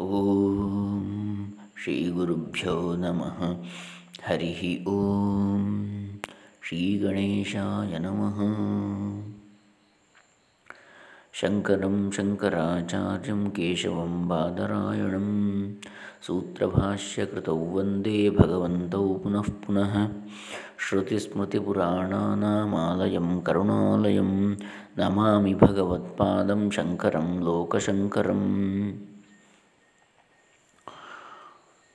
ಓಂ ಶ್ರೀ ಗುರುಭ್ಯೋ ನಮಃ ಹರಿ ಓಂ ಶ್ರೀ ಗಣೇಶಾಯ ನಮಃ ಶಂಕರಂ ಶಂಕರಾಚಾರ್ಯಂ ಕೇಶವಂ ಬಾದರಾಯಣಂ ಸೂತ್ರಭಾಷ್ಯಕೃತೌ ವಂದೇ ಭಗವಂತೌ ಪುನಃ ಪುನಃ ಶ್ರುತಿಸ್ಮೃತಿಪುರಾಣಾನಾಮಾಲಯಂ ಕರುಣಾಲಯಂ ನಮಾಮಿ ಭಗವತ್ಪಾದಂ ಶಂಕರಂ ಲೋಕಶಂಕರಂ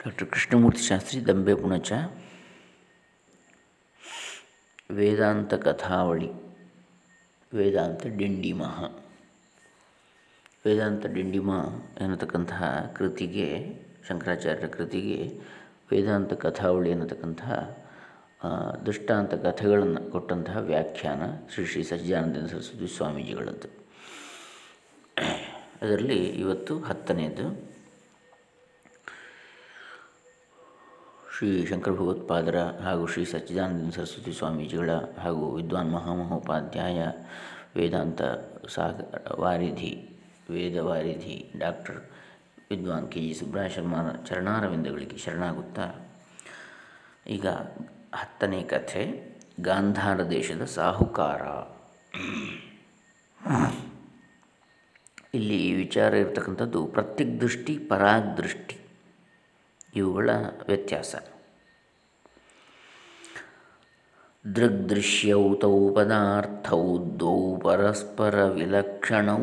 ಡಾಕ್ಟರ್ ಕೃಷ್ಣಮೂರ್ತಿ ಶಾಸ್ತ್ರಿ ದಂಬೆ ಪುಣಚ, ವೇದಾಂತ ಕಥಾವಳಿ, ವೇದಾಂತ ಡಿಂಡಿಮ ವೇದಾಂತ ಡಿಂಡಿಮ ಎನ್ನತಕ್ಕಂತಹ ಕೃತಿಗೆ, ಶಂಕರಾಚಾರ್ಯರ ಕೃತಿಗೆ ವೇದಾಂತ ಕಥಾವಳಿ ಎನ್ನತಕ್ಕಂತಹ ದೃಷ್ಟಾಂತ ಕಥೆಗಳನ್ನು ಕೊಟ್ಟಂತಹ ವ್ಯಾಖ್ಯಾನ ಶ್ರೀ ಶ್ರೀ ಸಜ್ಜಾನಂದ ಸರಸ್ವತಿ ಸ್ವಾಮೀಜಿಗಳದ್ದು. ಅದರಲ್ಲಿ ಇವತ್ತು ಹತ್ತನೇದು. ಶ್ರೀ ಶಂಕರ ಭಗವತ್ಪಾದರ ಹಾಗೂ ಶ್ರೀ ಸಚ್ಚಿದಾನಂದ ಸರಸ್ವತಿ ಸ್ವಾಮೀಜಿಗಳ ಹಾಗೂ ವಿದ್ವಾನ್ ಮಹಾಮಹೋಪಾಧ್ಯಾಯ ವೇದಾಂತ ಸಾಗರ ವಾರಿಧಿ ವೇದವಾರಿಧಿ ಡಾಕ್ಟರ್ ವಿದ್ವಾನ್ ಕೆ ಜಿ ಸುಬ್ರಹ ಶರ್ಮರ ಚರಣಾರವಿಂದಗಳಿಗೆ ಶರಣಾಗುತ್ತಾ. ಈಗ ಹತ್ತನೇ ಕಥೆ, ಗಾಂಧಾರ ದೇಶದ ಸಾಹುಕಾರ. ಇಲ್ಲಿ ವಿಚಾರ ಇರತಕ್ಕಂಥದ್ದು ಪ್ರತ್ಯಕ್ ದೃಷ್ಟಿ ಪರಾಗ್ ದೃಷ್ಟಿ ಇವುಗಳ ವ್ಯತ್ಯಾಸ. ದೃಗ್ದೃಶ್ಯೌ ತೌ ಪದಾರ್ಥೌ ದ್ವೌ ಪರಸ್ಪರ ವಿಲಕ್ಷಣೌ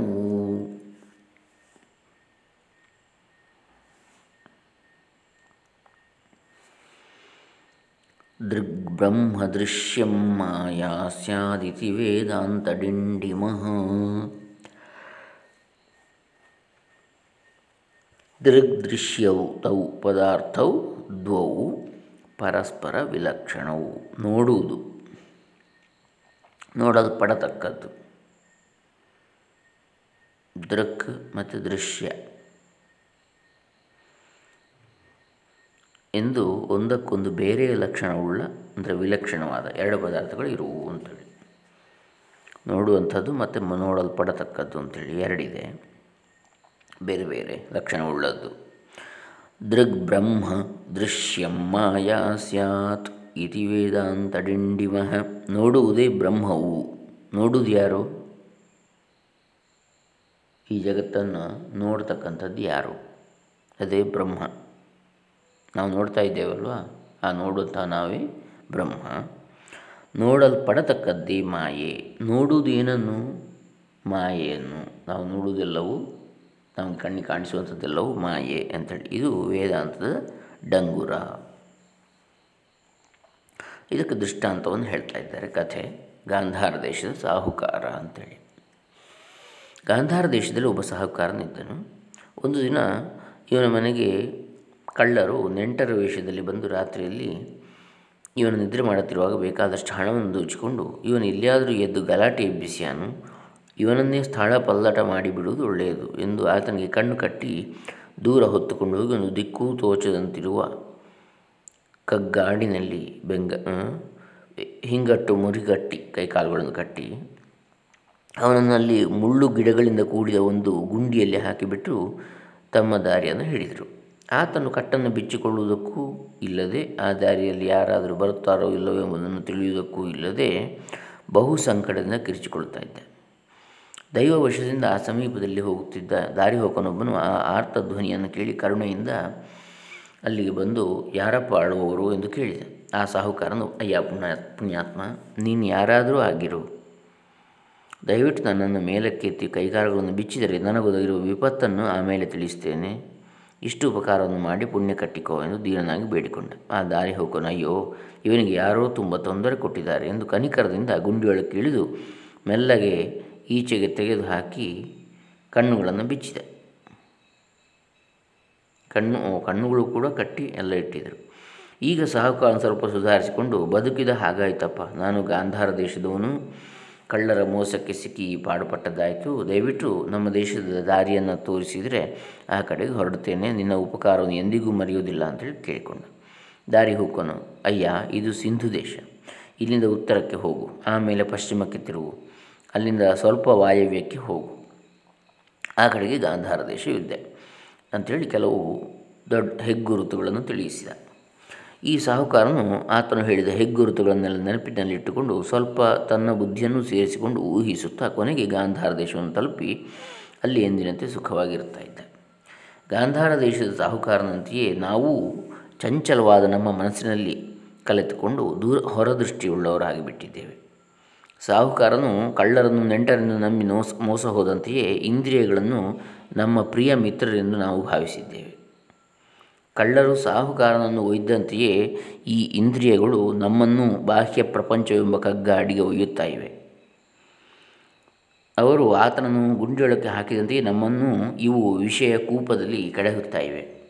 ದೃಗ್ಬ್ರಹ್ಮದೃಶ್ಯಂ ಮಾಯಾ ಸ್ಯಾದಿತಿ ವೇದಾಂತಡಿಂಡಿಮಃ. ದೃಗ್ದೃಶ್ಯೌ ತೌ ಪದಾರ್ಥವು ದ್ವವು ಪರಸ್ಪರ ವಿಲಕ್ಷಣವು. ನೋಡುವುದು. ನೋಡಲ್ಪಡತಕ್ಕದ್ದು ದೃಕ್ ಮತ್ತು ದೃಶ್ಯ. ಎಂದು ಒಂದಕ್ಕೊಂದು ಬೇರೆ ಲಕ್ಷಣವುಳ್ಳ, ಅಂದರೆ ವಿಲಕ್ಷಣವಾದ ಎರಡು ಪದಾರ್ಥಗಳು ಇರುವು ಅಂತೇಳಿ. ನೋಡುವಂಥದ್ದು ಮತ್ತು ನೋಡಲ್ಪಡತಕ್ಕದ್ದು ಅಂತೇಳಿ ಎರಡಿದೆ. ಬೇರೆ ಬೇರೆ ಲಕ್ಷಣವುಳ್ಳದ್ದು. ದೃಗ್ಬ್ರಹ್ಮ ದೃಶ್ಯಂ ಮಾಯಾ ಸ್ಯಾತ್ ಇತಿ ವೇದಾಂತ ಡಿಂಡಿಮಃ. ನೋಡುವುದೇ ಬ್ರಹ್ಮವು. ನೋಡುವುದು ಯಾರು? ಈ ಜಗತ್ತನ್ನು ನೋಡ್ತಕ್ಕಂಥದ್ದು ಯಾರು? ಅದೇ ಬ್ರಹ್ಮ. ನಾವು ನೋಡ್ತಾ ಇದ್ದೇವಲ್ವ? ಆ ನೋಡುತ್ತಾ ನಾವೇ ಬ್ರಹ್ಮ. ನೋಡಲ್ಪಡತಕ್ಕದ್ದೇ ಮಾಯೆ. ನೋಡುವುದೇನನ್ನು? ಮಾಯೆಯನ್ನು. ನಾವು ನೋಡುವುದೆಲ್ಲವೂ ನಮಗೆ ಕಣ್ಣಿಗೆ ಕಾಣಿಸುವಂಥದ್ದೆಲ್ಲವೂ ಮಾಯೆ ಅಂತೇಳಿ. ಇದು ವೇದಾಂತದ ಡಂಗುರ. ಇದಕ್ಕೆ ದೃಷ್ಟಾಂತವನ್ನು ಹೇಳ್ತಾ ಇದ್ದಾರೆ ಕಥೆ. ಗಾಂಧಾರ ದೇಶದ ಸಾಹುಕಾರ ಅಂಥೇಳಿ ಗಾಂಧಾರ ದೇಶದಲ್ಲಿ ಒಬ್ಬ ಸಾಹುಕಾರನಿದ್ದನು. ಒಂದು ದಿನ ಇವನ ಮನೆಗೆ ಕಳ್ಳರು ನೆಂಟರ ವೇಷದಲ್ಲಿ ಬಂದು ರಾತ್ರಿಯಲ್ಲಿ ಇವನು ನಿದ್ರೆ ಮಾಡುತ್ತಿರುವಾಗ ಬೇಕಾದಷ್ಟು ಹಣವನ್ನು ದೋಚಿಕೊಂಡು ಇವನು ಎಲ್ಲಿಯಾದರೂ ಎದ್ದು ಗಲಾಟೆ ಎಬ್ಬಿಸಿಯಾನು. ಇವನನ್ನೇ ಸ್ಥಳ ಪಲ್ಲಟ ಮಾಡಿಬಿಡುವುದು ಒಳ್ಳೆಯದು ಎಂದು ಆತನಿಗೆ ಕಣ್ಣು ಕಟ್ಟಿ ದೂರ ಹೊತ್ತುಕೊಂಡು ಹೋಗಿ ಒಂದು ದಿಕ್ಕೂ ತೋಚದಂತಿರುವ ಕಗ್ಗಾಡಿನಲ್ಲಿ ಬೆಂಗ ಹಿಂಗಟ್ಟು ಮುರಿಗಟ್ಟಿ ಕೈಕಾಲುಗಳನ್ನು ಕಟ್ಟಿ ಅವನನ್ನಲ್ಲಿ ಮುಳ್ಳು ಗಿಡಗಳಿಂದ ಕೂಡಿದ ಒಂದು ಗುಂಡಿಯಲ್ಲಿ ಹಾಕಿಬಿಟ್ಟು ತಮ್ಮ ದಾರಿಯನ್ನು ಹಿಡಿದರು. ಆತನು ಕಟ್ಟನ್ನು ಬಿಚ್ಚಿಕೊಳ್ಳುವುದಕ್ಕೂ ಇಲ್ಲದೆ ಆ ದಾರಿಯಲ್ಲಿ ಯಾರಾದರೂ ಬರುತ್ತಾರೋ ಇಲ್ಲವೋ ಎಂಬುದನ್ನು ತಿಳಿಯುವುದಕ್ಕೂ ಇಲ್ಲದೆ ಬಹು ಸಂಕಟದಿಂದ ಕಿರಿಚಿಕೊಳ್ಳುತ್ತಾ ಇದ್ದ. ದೈವವಶದಿಂದ ಆ ಸಮೀಪದಲ್ಲಿ ಹೋಗುತ್ತಿದ್ದ ದಾರಿ ಹೋಗನೊಬ್ಬನು ಆ ಆರ್ತ ಧ್ವನಿಯನ್ನು ಕೇಳಿ ಕರುಣೆಯಿಂದ ಅಲ್ಲಿಗೆ ಬಂದು, ಯಾರಪ್ಪ ಆಳುವವರು ಎಂದು ಕೇಳಿದ. ಆ ಸಾಹುಕಾರನು, ಅಯ್ಯ, ಪುಣ್ಯ, ಪುಣ್ಯಾತ್ಮ, ನೀನು ಯಾರಾದರೂ ಆಗಿರು. ದಯವಿಟ್ಟು ನನ್ನನ್ನು ಮೇಲಕ್ಕೆತ್ತಿ ಕೈಗಾರಗಳನ್ನು ಬಿಚ್ಚಿದರೆ ನನಗೊದಗಿರುವ ವಿಪತ್ತನ್ನು ಆಮೇಲೆ ತಿಳಿಸ್ತೇನೆ. ಇಷ್ಟು ಉಪಕಾರವನ್ನು ಮಾಡಿ ಪುಣ್ಯ ಕಟ್ಟಿಕೋ ಎಂದು ದೀನನಾಗಿ ಬೇಡಿಕೊಂಡ. ಆ ದಾರಿ ಹೋಗೋನು, ಅಯ್ಯೋ, ಇವನಿಗೆ ಯಾರೋ ತುಂಬ ತೊಂದರೆ ಕೊಟ್ಟಿದ್ದಾರೆ ಎಂದು ಕನಿಕರದಿಂದ ಗುಂಡಿಯೊಳಕ್ಕೆ ಇಳಿದು, ಮೆಲ್ಲಗೆ ಈಚೆಗೆ ತೆಗೆದು ಹಾಕಿ ಕಣ್ಣುಗಳನ್ನು ಬಿಚ್ಚಿದ. ಕಣ್ಣು ಕಣ್ಣುಗಳು ಕೂಡ ಕಟ್ಟಿ ಎಲ್ಲ ಇಟ್ಟಿದ್ದರು. ಈಗ ಸಾಹುಕಾರ ಸ್ವಲ್ಪ ಸುಧಾರಿಸಿಕೊಂಡು ಬದುಕಿದ ಹಾಗಾಯ್ತಪ್ಪ. ನಾನು ಗಾಂಧಾರ ದೇಶದವನು. ಕಳ್ಳರ ಮೋಸಕ್ಕೆ ಸಿಕ್ಕಿ ಪಾಡುಪಟ್ಟದ್ದಾಯಿತು. ದಯವಿಟ್ಟು ನಮ್ಮ ದೇಶದ ದಾರಿಯನ್ನು ತೋರಿಸಿದರೆ ಆ ಕಡೆಗೆ ಹೊರಡುತ್ತೇನೆ. ನಿನ್ನ ಉಪಕಾರವನ್ನು ಎಂದಿಗೂ ಮರೆಯುವುದಿಲ್ಲ ಅಂತೇಳಿ ಕೇಳಿಕೊಂಡ. ದಾರಿ ಹೋಗೋನು ಅಯ್ಯ, ಇದು ಸಿಂಧು ದೇಶ. ಇಲ್ಲಿಂದ ಉತ್ತರಕ್ಕೆ ಹೋಗು. ಆಮೇಲೆ ಪಶ್ಚಿಮಕ್ಕೆ ತಿರುಗು. ಅಲ್ಲಿಂದ ಸ್ವಲ್ಪ ವಾಯವ್ಯಕ್ಕೆ ಹೋಗು. ಆ ಕಡೆಗೆ ಗಾಂಧಾರ ದೇಶವಿದೆ ಅಂಥೇಳಿ ಕೆಲವು ದೊಡ್ಡ ಹೆಗ್ಗುರುತುಗಳನ್ನು ತಿಳಿಸಿದ. ಈ ಸಾಹುಕಾರನು ಆತನು ಹೇಳಿದ ಹೆಗ್ಗುರುತುಗಳನ್ನೆಲ್ಲ ನೆನಪಿನಲ್ಲಿಟ್ಟುಕೊಂಡು ಸ್ವಲ್ಪ ತನ್ನ ಬುದ್ಧಿಯನ್ನು ಸೇರಿಸಿಕೊಂಡು ಊಹಿಸುತ್ತಾ ಕೊನೆಗೆ ಗಾಂಧಾರ ದೇಶವನ್ನು ತಲುಪಿ ಅಲ್ಲಿ ಎಂದಿನಂತೆ ಸುಖವಾಗಿರುತ್ತಾ ಇದ್ದ. ಗಾಂಧಾರ ದೇಶದ ಸಾಹುಕಾರನಂತೆಯೇ ನಾವು ಚಂಚಲವಾದ ನಮ್ಮ ಮನಸ್ಸಿನಲ್ಲಿ ಕಲಿತುಕೊಂಡು ದೂರ ಹೊರದೃಷ್ಟಿಯುಳ್ಳವರಾಗಿಬಿಟ್ಟಿದ್ದೇವೆ. ಸಾಹುಕಾರನು ಕಳ್ಳರನ್ನು ನೆಂಟರನ್ನು ನಂಬಿ ನೋಸ್, ಮೋಸ ಹೋದಂತೆಯೇ ಇಂದ್ರಿಯಗಳನ್ನು ನಮ್ಮ ಪ್ರಿಯ ಮಿತ್ರರೆಂದು ನಾವು ಭಾವಿಸಿದ್ದೇವೆ. ಕಳ್ಳರು ಸಾಹುಕಾರನನ್ನು ಒಯ್ದಂತೆಯೇ ಈ ಇಂದ್ರಿಯಗಳು ನಮ್ಮನ್ನು ಬಾಹ್ಯ ಪ್ರಪಂಚವೆಂಬ ಕಗ್ಗಾಡಿಗೆ ಒಯ್ಯುತ್ತಾ ಇವೆ. ಅವರು ಆತನನ್ನು ಗುಂಡಿಯೊಳಕ್ಕೆ ಹಾಕಿದಂತೆಯೇ ನಮ್ಮನ್ನು ಇವು ವಿಷಯ ಕೂಪದಲ್ಲಿ ಕಡೆಹುತ್ತಾ ಇವೆ.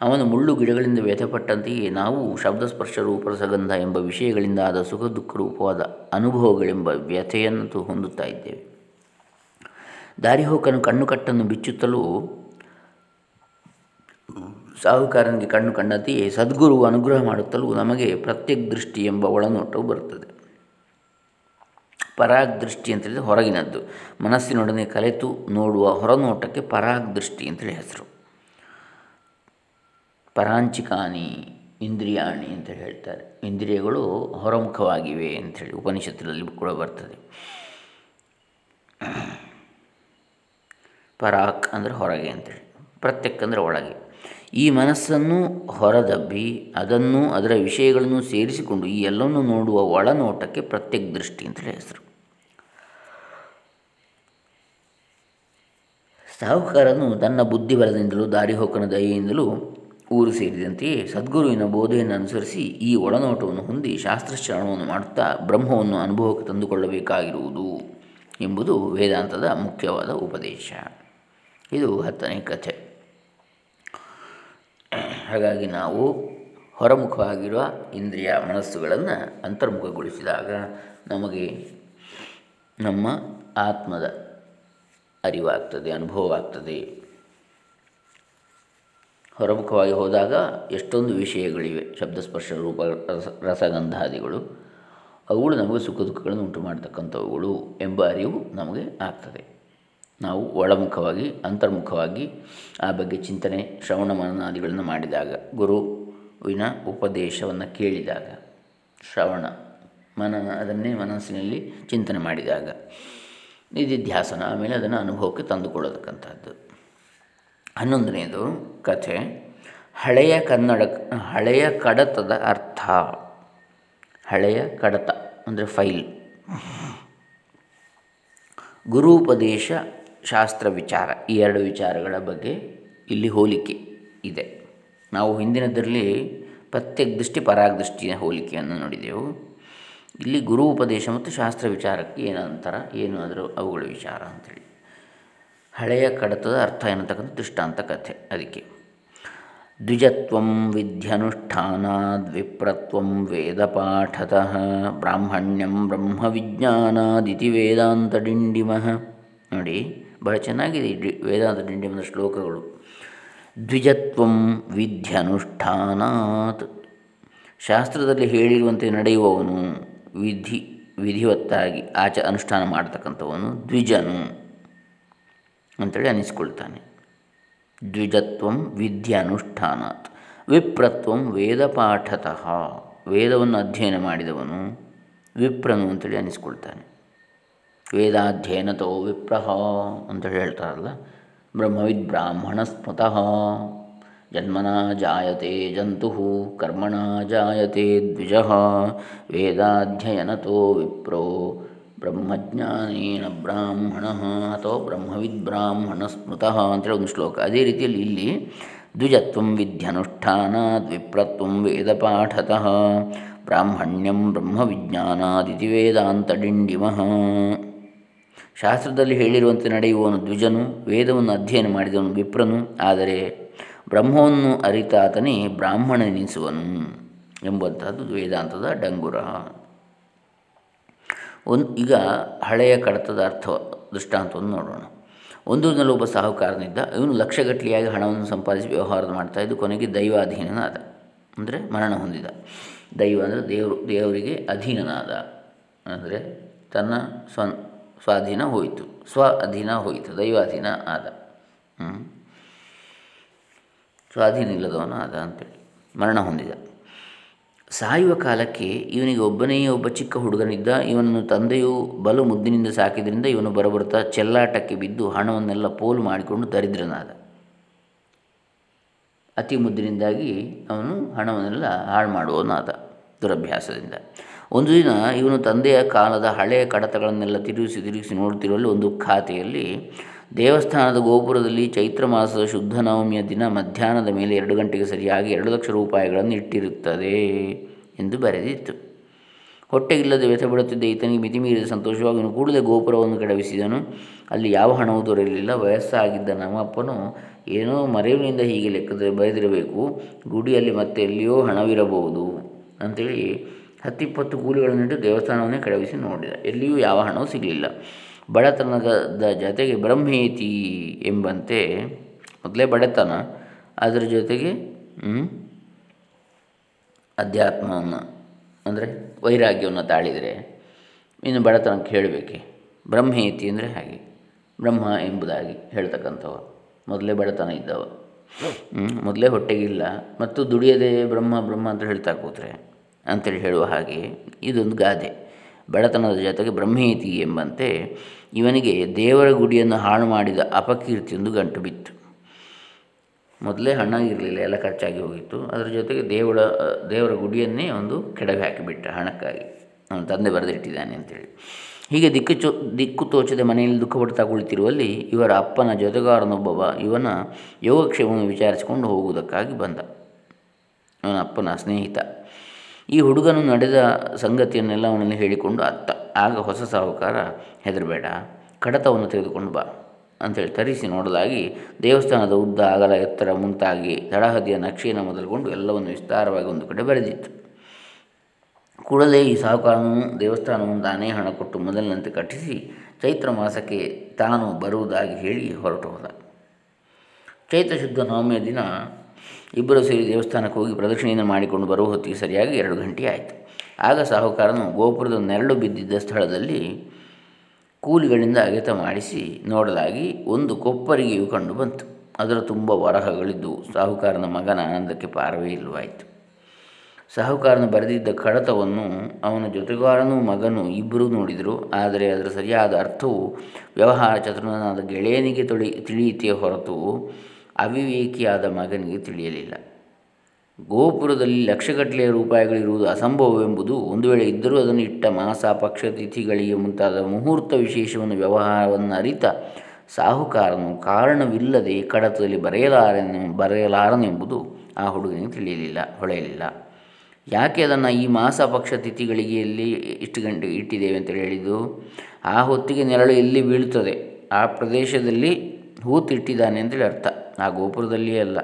ಅವನು ಮುಳ್ಳು ಗಿಡಗಳಿಂದ ವ್ಯಥಪಟ್ಟಂತೆಯೇ ನಾವು ಶಬ್ದಸ್ಪರ್ಶ ರೂಪರಸಗಂಧ ಎಂಬ ವಿಷಯಗಳಿಂದ ಆದ ಸುಖ ದುಃಖ ರೂಪವಾದ ಅನುಭವಗಳೆಂಬ ವ್ಯಥೆಯನ್ನು ಹೊಂದುತ್ತಾ ಇದ್ದೇವೆ. ದಾರಿಹೋಕನು ಕಣ್ಣು ಕಟ್ಟನ್ನು ಬಿಚ್ಚುತ್ತಲೂ ಸಾಹುಕಾರನಿಗೆ ಕಣ್ಣು ಕಂಡಂತೆಯೇ ಸದ್ಗುರು ಅನುಗ್ರಹ ಮಾಡುತ್ತಲೂ ನಮಗೆ ಪ್ರತ್ಯಕ್ ದೃಷ್ಟಿ ಎಂಬ ಒಳನೋಟವು ಬರುತ್ತದೆ. ಪರಾಗ್ ದೃಷ್ಟಿ ಅಂತೇಳಿದರೆ ಹೊರಗಿನದ್ದು. ಮನಸ್ಸಿನೊಡನೆ ಕಲೆತು ನೋಡುವ ಹೊರನೋಟಕ್ಕೆ ಪರಾಗ್ ದೃಷ್ಟಿ ಅಂತೇಳಿ ಹೆಸರು. ಪರಾಂಚಿಕಾನಿ ಇಂದ್ರಿಯಾಣಿ ಅಂತೇಳಿ ಹೇಳ್ತಾರೆ. ಇಂದ್ರಿಯಗಳು ಹೊರಮುಖವಾಗಿವೆ ಅಂಥೇಳಿ ಉಪನಿಷತ್ತಿನಲ್ಲಿ ಕೂಡ ಬರ್ತದೆ. ಪರಾಕ್ ಅಂದರೆ ಹೊರಗೆ ಅಂತೇಳಿ ಪ್ರತ್ಯಕ್ ಅಂದರೆ ಒಳಗೆ. ಈ ಮನಸ್ಸನ್ನು ಹೊರದಬ್ಬಿ ಅದನ್ನು ಅದರ ವಿಷಯಗಳನ್ನು ಸೇರಿಸಿಕೊಂಡು ಈ ಎಲ್ಲವನ್ನು ನೋಡುವ ಒಳನೋಟಕ್ಕೆ ಪ್ರತ್ಯಕ್ ದೃಷ್ಟಿ ಅಂತೇಳಿ ಹೆಸರು. ಸಾಹುಕಾರನು ತನ್ನ ಬುದ್ಧಿಬಲದಿಂದಲೂ ದಾರಿಹೋಕನ ದಯೆಯಿಂದಲೂ ಊರು ಸೇರಿದಂತೆಯೇ ಸದ್ಗುರುವಿನ ಬೋಧೆಯನ್ನು ಅನುಸರಿಸಿ ಈ ಒಳನೋಟವನ್ನು ಹೊಂದಿ ಶಾಸ್ತ್ರಶ್ರವಣವನ್ನು ಮಾಡುತ್ತಾ ಬ್ರಹ್ಮವನ್ನು ಅನುಭವಕ್ಕೆ ತಂದುಕೊಳ್ಳಬೇಕಾಗಿರುವುದು ಎಂಬುದು ವೇದಾಂತದ ಮುಖ್ಯವಾದ ಉಪದೇಶ. ಇದು ಹತ್ತನೇ ಕಥೆ. ಹಾಗಾಗಿ ನಾವು ಹೊರಮುಖವಾಗಿರುವ ಇಂದ್ರಿಯ ಮನಸ್ಸುಗಳನ್ನು ಅಂತರ್ಮುಖಗೊಳಿಸಿದಾಗ ನಮಗೆ ನಮ್ಮ ಆತ್ಮದ ಅರಿವಾಗ್ತದೆ, ಅನುಭವವಾಗ್ತದೆ. ಹೊರಮುಖವಾಗಿ ಹೋದಾಗ ಎಷ್ಟೊಂದು ವಿಷಯಗಳಿವೆ, ಶಬ್ದಸ್ಪರ್ಶ, ರೂಪ, ರಸ, ರಸಗಂಧಾದಿಗಳು. ಅವುಗಳು ನಮಗೆ ಸುಖ ದುಃಖಗಳನ್ನು ಉಂಟು ಮಾಡತಕ್ಕಂಥವುಗಳು ಎಂಬ ಅರಿವು ನಮಗೆ ಆಗ್ತದೆ. ನಾವು ಒಳಮುಖವಾಗಿ, ಅಂತರ್ಮುಖವಾಗಿ ಆ ಬಗ್ಗೆ ಚಿಂತನೆ, ಶ್ರವಣ ಮನನಾದಿಗಳನ್ನು ಮಾಡಿದಾಗ ಗುರುವಿನ ಉಪದೇಶವನ್ನು ಕೇಳಿದಾಗ, ಶ್ರವಣ ಮನನ, ಅದನ್ನೇ ಮನಸ್ಸಿನಲ್ಲಿ ಚಿಂತನೆ ಮಾಡಿದಾಗ, ನಿಧಿಧ್ಯಾಸನ, ಆಮೇಲೆ ಅದನ್ನು ಅನುಭವಕ್ಕೆ ತಂದುಕೊಳ್ಳತಕ್ಕಂಥದ್ದು. ಹನ್ನೊಂದನೆಯದು ಕಥೆ. ಹಳೆಯ ಕನ್ನಡ, ಹಳೆಯ ಕಡತದ ಅರ್ಥ. ಹಳೆಯ ಕಡತ ಅಂದರೆ ಫೈಲ್. ಗುರುಪದೇಶ ಶಾಸ್ತ್ರ ವಿಚಾರ ಈ ಎರಡು ವಿಚಾರಗಳ ಬಗ್ಗೆ ಇಲ್ಲಿ ಹೋಲಿಕೆ ಇದೆ. ನಾವು ಹಿಂದಿನದರಲ್ಲಿ ಪ್ರತ್ಯೇಕ ದೃಷ್ಟಿ ಪರಾಗ ದೃಷ್ಟಿಯ ಹೋಲಿಕೆಯನ್ನು ನೋಡಿದೆವು. ಇಲ್ಲಿ ಗುರು ಉಪದೇಶ ಮತ್ತು ಶಾಸ್ತ್ರ ವಿಚಾರಕ್ಕೆ ಏನಂತರ ಏನು ಅದರ ಅವುಗಳ ವಿಚಾರ ಅಂಥೇಳಿ ಹಳೆಯ ಕಡತದ ಅರ್ಥ ಎನ್ನತಕ್ಕಂಥ ದೃಷ್ಟಾಂತ ಕಥೆ. ಅದಕ್ಕೆ ದ್ವಿಜತ್ವ ವಿಧ್ಯನುಷ್ಠಾನಾದ್ ವಿಪ್ರತ್ವ ವೇದ ಪಾಠತಃ ಬ್ರಾಹ್ಮಣ್ಯಂ ಬ್ರಹ್ಮವಿಜ್ಞಾನಾದಿತಿ ವೇದಾಂತ ಡಿಂಡಿಮಃ. ನೋಡಿ, ಬಹಳ ಚೆನ್ನಾಗಿದೆ ವೇದಾಂತ ಡಿಂಡಿಮದ ಶ್ಲೋಕಗಳು. ದ್ವಿಜತ್ವ ವಿಧ್ಯನುಷ್ಠಾನಾತ್ ಶಾಸ್ತ್ರದಲ್ಲಿ ಹೇಳಿರುವಂತೆ ನಡೆಯುವವನು ವಿಧಿ, ವಿಧಿವತ್ತಾಗಿ ಆಚ ಅನುಷ್ಠಾನ ಮಾಡ್ತಕ್ಕಂಥವನು ದ್ವಿಜನು. ಅಂತೇಳಿ ಅನಿಸ್ಕೊಳ್ತಾನೆ. ದ್ವಿಜತ್ವಂ ವಿದ್ಯಾನುಷ್ಠಾನಾತ್. ವಿಪ್ರತ್ವಂ ವೇದ ಪಾಠತಃ ವೇದವನ್ನು ಅಧ್ಯಯನ ಮಾಡಿದವನು ವಿಪ್ರನು ಅಂತೇಳಿ ಅನಿಸ್ಕೊಳ್ತಾನೆ. ವೇದಾಧ್ಯಯನತೋ ವಿಪ್ರಹ ಅಂತೇಳಿ ಹೇಳ್ತಾರಲ್ಲ. ಬ್ರಹ್ಮವಿದ್ ಬ್ರಾಹ್ಮಣ ಸ್ಮೃತಃ ಜನ್ಮನ ಜಾಯತೆ ಜಂತು, ಕರ್ಮಣ ಜಾಯತೆ ದ್ವಿಜ. ವೇದಾಧ್ಯಯನತೋ ವಿಪ್ರೋ ಬ್ರಹ್ಮಜ್ಞಾನೇನ ಬ್ರಾಹ್ಮಣ ಅಥವಾ ಬ್ರಹ್ಮವಿದ್ ಬ್ರಾಹ್ಮಣ ಸ್ಮೃತಃ ಅಂತೇಳಿ ಒಂದು ಶ್ಲೋಕ. ಅದೇ ರೀತಿಯಲ್ಲಿ ಇಲ್ಲಿ ದ್ವಿಜತ್ವಂ ವಿದ್ಯನುಷ್ಠಾನಾದ್ ವೇದ ವೇದಪಾಠತಃ ಬ್ರಾಹ್ಮಣ್ಯಂ ಬ್ರಹ್ಮವಿಜ್ಞಾನಾದಿತಿ ವೇದಾಂತ ಡಿಂಡಿಮಃ. ಶಾಸ್ತ್ರದಲ್ಲಿ ಹೇಳಿರುವಂತೆ ನಡೆಯುವವನು ದ್ವಿಜನು, ವೇದವನ್ನು ಅಧ್ಯಯನ ಮಾಡಿದವನು ವಿಪ್ರನು, ಆದರೆ ಬ್ರಹ್ಮವನ್ನು ಅರಿತಾತನೇ ಬ್ರಾಹ್ಮಣನೆನಿಸುವನು ಎಂಬಂತಹದ್ದು ವೇದಾಂತದ ಡಂಗುರ. ಒಂದು ಈಗ ಹಳೆಯ ಕಡತದ ಅರ್ಥ ದೃಷ್ಟಾಂತವನ್ನು ನೋಡೋಣ. ಒಂದೂರಿನಲ್ಲಿ ಒಬ್ಬ ಸಾಹುಕಾರನಿದ್ದ. ಇವನು ಲಕ್ಷಗಟ್ಟಲೆಯಾಗಿ ಹಣವನ್ನು ಸಂಪಾದಿಸಿ ವ್ಯವಹಾರ ಮಾಡ್ತಾಯಿದ್ದು ಕೊನೆಗೆ ದೈವಾಧೀನನಾದ, ಅಂದರೆ ಮರಣ ಹೊಂದಿದ. ದೈವ ಅಂದರೆ ದೇವರು, ದೇವರಿಗೆ ಅಧೀನನಾದ, ಅಂದರೆ ತನ್ನ ಸ್ವ, ಸ್ವಾಧೀನ ಹೋಯಿತು. ಸ್ವ ಅಧೀನ ಹೋಯಿತು, ದೈವಾಧೀನ ಆದ. ಸ್ವಾಧೀನ ಇಲ್ಲದವನು ಆದ ಅಂತೇಳಿ. ಮರಣ ಹೊಂದಿದ. ಸಾಯುವ ಕಾಲಕ್ಕೆ ಇವನಿಗೆ ಒಬ್ಬನೇ ಒಬ್ಬ ಚಿಕ್ಕ ಹುಡುಗನಿದ್ದ, ಇವನನ್ನು ತಂದೆಯು ಬಲು ಮುದ್ದಿನಿಂದ ಸಾಕಿದ್ರಿಂದ ಇವನು ಬರಬರುತ್ತಾ ಚೆಲ್ಲಾಟಕ್ಕೆ ಬಿದ್ದು ಹಣವನ್ನೆಲ್ಲ ಪೋಲು ಮಾಡಿಕೊಂಡು ದರಿದ್ರನಾದ. ಅತಿ ಮುದ್ದಿನಿಂದಾಗಿ ಅವನು ಹಣವನ್ನೆಲ್ಲ ಹಾಳು ಮಾಡುವವನಾದ ದುರಭ್ಯಾಸದಿಂದ. ಒಂದು ದಿನ ಇವನು ತಂದೆಯ ಕಾಲದ ಹಳೆಯ ಕಡತಗಳನ್ನೆಲ್ಲ ತಿರುಗಿಸಿ ತಿರುಗಿಸಿ ನೋಡುತ್ತಿರುವಲ್ಲಿ ಒಂದು ಖಾತೆಯಲ್ಲಿ ದೇವಸ್ಥಾನದ ಗೋಪುರದಲ್ಲಿ ಚೈತ್ರ ಮಾಸದ ಶುದ್ಧ ನವಮಿಯ ದಿನ ಮಧ್ಯಾಹ್ನದ ಮೇಲೆ ಎರಡು ಗಂಟೆಗೆ ಸರಿಯಾಗಿ ಎರಡು ಲಕ್ಷ ರೂಪಾಯಿಗಳನ್ನು ಇಟ್ಟಿರುತ್ತದೆ ಎಂದು ಬರೆದಿತ್ತು. ಹೊಟ್ಟೆಗಿಲ್ಲದೆ ವ್ಯಥೆ ಬಿಡುತ್ತಿದ್ದ ಈತನಿಗೆ ಮಿತಿಮೀರಿದ ಸಂತೋಷವಾಗಿ ಕೂಡಲೇ ಗೋಪುರವನ್ನು ಕೆಡವಿಸಿದನು. ಅಲ್ಲಿ ಯಾವ ಹಣವೂ ದೊರೆಯಲಿಲ್ಲ. ವಯಸ್ಸಾಗಿದ್ದ ನಮ್ಮಪ್ಪನು ಏನೋ ಮರೆವಿನಿಂದ ಹೀಗೆ ಲೆಕ್ಕದಲ್ಲಿ ಬರೆದಿರಬೇಕು. ಗುಡಿಯಲ್ಲಿ ಮತ್ತೆ ಎಲ್ಲಿಯೋ ಹಣವಿರಬಹುದು ಅಂಥೇಳಿ ಹತ್ತಿಪ್ಪತ್ತು ಕೂಲಿಗಳನ್ನಿಟ್ಟು ದೇವಸ್ಥಾನವನ್ನೇ ಕೆಡವಿಸಿ ನೋಡಿದ. ಎಲ್ಲಿಯೂ ಯಾವ ಹಣವೂ ಸಿಗಲಿಲ್ಲ. ಬಡತನದ ಜೊತೆಗೆ ಬ್ರಹ್ಮೇತಿ ಎಂಬಂತೆ, ಮೊದಲೇ ಬಡತನ, ಅದರ ಜೊತೆಗೆ ಅಧ್ಯಾತ್ಮವನ್ನು, ಅಂದರೆ ವೈರಾಗ್ಯವನ್ನು ತಾಳಿದರೆ ಇನ್ನು ಬಡತನಕ್ಕೆ ಹೇಳಬೇಕೆ. ಬ್ರಹ್ಮೇತಿ ಅಂದರೆ ಹಾಗೆ. ಬ್ರಹ್ಮ ಎಂಬುದಾಗಿ ಹೇಳ್ತಕ್ಕಂಥವ ಮೊದಲೇ ಬಡತನ ಇದ್ದವ. ಮೊದಲೇ ಹೊಟ್ಟೆಗಿಲ್ಲ. ಮತ್ತು ದುಡಿಯದೆ ಬ್ರಹ್ಮ ಬ್ರಹ್ಮ ಅಂತ ಹೇಳ್ತಾ ಕೂತ್ರೆ, ಅಂತೇಳಿ ಹೇಳುವ ಹಾಗೆ ಇದೊಂದು ಗಾದೆ. ಬಡತನದ ಜೊತೆಗೆ ಬ್ರಹ್ಮೇತಿ ಎಂಬಂತೆ ಇವನಿಗೆ ದೇವರ ಗುಡಿಯನ್ನು ಹಾಳು ಮಾಡಿದ ಅಪಕೀರ್ತಿಯೊಂದು ಗಂಟು ಬಿತ್ತು. ಮೊದಲೇ ಹಣ್ಣಾಗಿರಲಿಲ್ಲ ಎಲ್ಲ ಖರ್ಚಾಗಿ ಹೋಗಿತ್ತು. ಅದರ ಜೊತೆಗೆ ದೇವರ ದೇವರ ಗುಡಿಯನ್ನೇ ಒಂದು ಕೆಡವಿ ಹಾಕಿಬಿಟ್ಟ ಹಣಕ್ಕಾಗಿ. ಅವನ ತಂದೆ ಬರೆದಿಟ್ಟಿದ್ದಾನೆ ಅಂತೇಳಿ. ಹೀಗೆ ದಿಕ್ಕು ಚೋ, ದಿಕ್ಕು ತೋಚದೆ ಮನೆಯಲ್ಲಿ ದುಃಖಪಡ್ತಾ ಕುಳಿತಿರುವಲ್ಲಿ ಇವರ ಅಪ್ಪನ ಜೊತೆಗಾರನೊಬ್ಬವ ಇವನ ಯೋಗಕ್ಷೇಮವನ್ನು ವಿಚಾರಿಸಿಕೊಂಡು ಹೋಗುವುದಕ್ಕಾಗಿ ಬಂದ. ಅವನ ಅಪ್ಪನ ಸ್ನೇಹಿತ. ಈ ಹುಡುಗನು ನಡೆದ ಸಂಗತಿಯನ್ನೆಲ್ಲ ಅವನಲ್ಲಿ ಹೇಳಿಕೊಂಡು ಅತ್ತ. ಆಗ ಹೊಸ ಸಾಹುಕಾರ, ಹೆದರಬೇಡ, ಕಡತವನ್ನು ತೆಗೆದುಕೊಂಡು ಬಾ ಅಂಥೇಳಿ ತರಿಸಿ ನೋಡಲಾಗಿ ದೇವಸ್ಥಾನದ ಉದ್ದ, ಅಗಲ, ಎತ್ತರ ಮುಂತಾಗಿ ತಡಹದಿಯ ನಕ್ಷೆಯನ್ನು ಮೊದಲುಗೊಂಡು ಎಲ್ಲವನ್ನು ವಿಸ್ತಾರವಾಗಿ ಒಂದು ಕಡೆ ಬರೆದಿತ್ತು. ಕೂಡಲೇ ಈ ಸಾಹುಕಾರನು ದೇವಸ್ಥಾನವನ್ನು ತಾನೇ ಹಣ ಕೊಟ್ಟು ಮೊದಲಿನಂತೆ ಕಟ್ಟಿಸಿ ಚೈತ್ರ ಮಾಸಕ್ಕೆ ತಾನು ಬರುವುದಾಗಿ ಹೇಳಿ ಹೊರಟು ಹೋದ. ಚೈತ್ರ ಶುದ್ಧ ನವಮಿಯ ದಿನ ಇಬ್ಬರು ಸೇರಿ ದೇವಸ್ಥಾನಕ್ಕೆ ಹೋಗಿ ಪ್ರದಕ್ಷಿಣೆಯನ್ನು ಮಾಡಿಕೊಂಡು ಬರುವ ಹೊತ್ತಿಗೆ ಸರಿಯಾಗಿ ಎರಡು ಗಂಟೆ ಆಯಿತು. ಆಗ ಸಾಹುಕಾರನು ಗೋಪುರದ ನೆರಳು ಬಿದ್ದಿದ್ದ ಸ್ಥಳದಲ್ಲಿ ಕೂಲಿಗಳಿಂದ ಅಗೆತ ಮಾಡಿಸಿ ನೋಡಲಾಗಿ ಒಂದು ಕೊಪ್ಪರಿಗೆಯು ಕಂಡು ಬಂತು. ಅದರ ತುಂಬ ವರಹಗಳಿದ್ದು, ಸಾಹುಕಾರನ ಮಗನ ಆನಂದಕ್ಕೆ ಪಾರವೇ ಇಲ್ಲವಾಯಿತು. ಸಾಹುಕಾರನ ಬರೆದಿದ್ದ ಕಡತವನ್ನು ಅವನ ಜೊತೆಗಾರನೂ ಮಗನು ಇಬ್ಬರೂ ನೋಡಿದರು. ಆದರೆ ಅದರ ಸರಿಯಾದ ಅರ್ಥವು ವ್ಯವಹಾರ ಚತುರನಾದ ಗೆಳೆಯನಿಗೆ ತೊಳಿ ತಿಳಿಯಿತೆಯೇ ಹೊರತು ಅವಿವೇಕಿಯಾದ ಮಗನಿಗೆ ತಿಳಿಯಲಿಲ್ಲ. ಗೋಪುರದಲ್ಲಿ ಲಕ್ಷಗಟ್ಟಲೆ ರೂಪಾಯಿಗಳಿರುವುದು ಅಸಂಭವವೆಂಬುದು ಒಂದು ವೇಳೆ ಇದ್ದರೂ ಅದನ್ನು ಇಟ್ಟ ಮಾಸ ಪಕ್ಷ ತಿಥಿಗಳಿಗೆ ಮುಂತಾದ ಮುಹೂರ್ತ ವಿಶೇಷವನ್ನು ವ್ಯವಹಾರವನ್ನು ಅರಿತ ಸಾಹುಕಾರನು ಕಾರಣವಿಲ್ಲದೆ ಕಡತದಲ್ಲಿ ಬರೆಯಲಾರನೆ, ಬರೆಯಲಾರನೆಂಬುದು ಆ ಹುಡುಗನಿಗೆ ತಿಳಿಯಲಿಲ್ಲ, ಹೊಳೆಯಲಿಲ್ಲ. ಯಾಕೆ ಅದನ್ನು ಈ ಮಾಸ ಪಕ್ಷ ತಿಥಿಗಳಿಗೆ ಎಲ್ಲಿ ಇಷ್ಟು ಗಂಟೆ ಇಟ್ಟಿದ್ದೇವೆ ಅಂತೇಳಿ ಹೇಳಿದ್ದು? ಆ ಹೊತ್ತಿಗೆ ನೆರಳು ಎಲ್ಲಿ ಬೀಳುತ್ತದೆ? ಆ ಪ್ರದೇಶದಲ್ಲಿ ಹೂತಿಟ್ಟಿದ್ದಾನೆ ಅಂತೇಳಿ ಅರ್ಥ. ಆ ಗೋಪುರದಲ್ಲಿಯೇ ಅಲ್ಲ.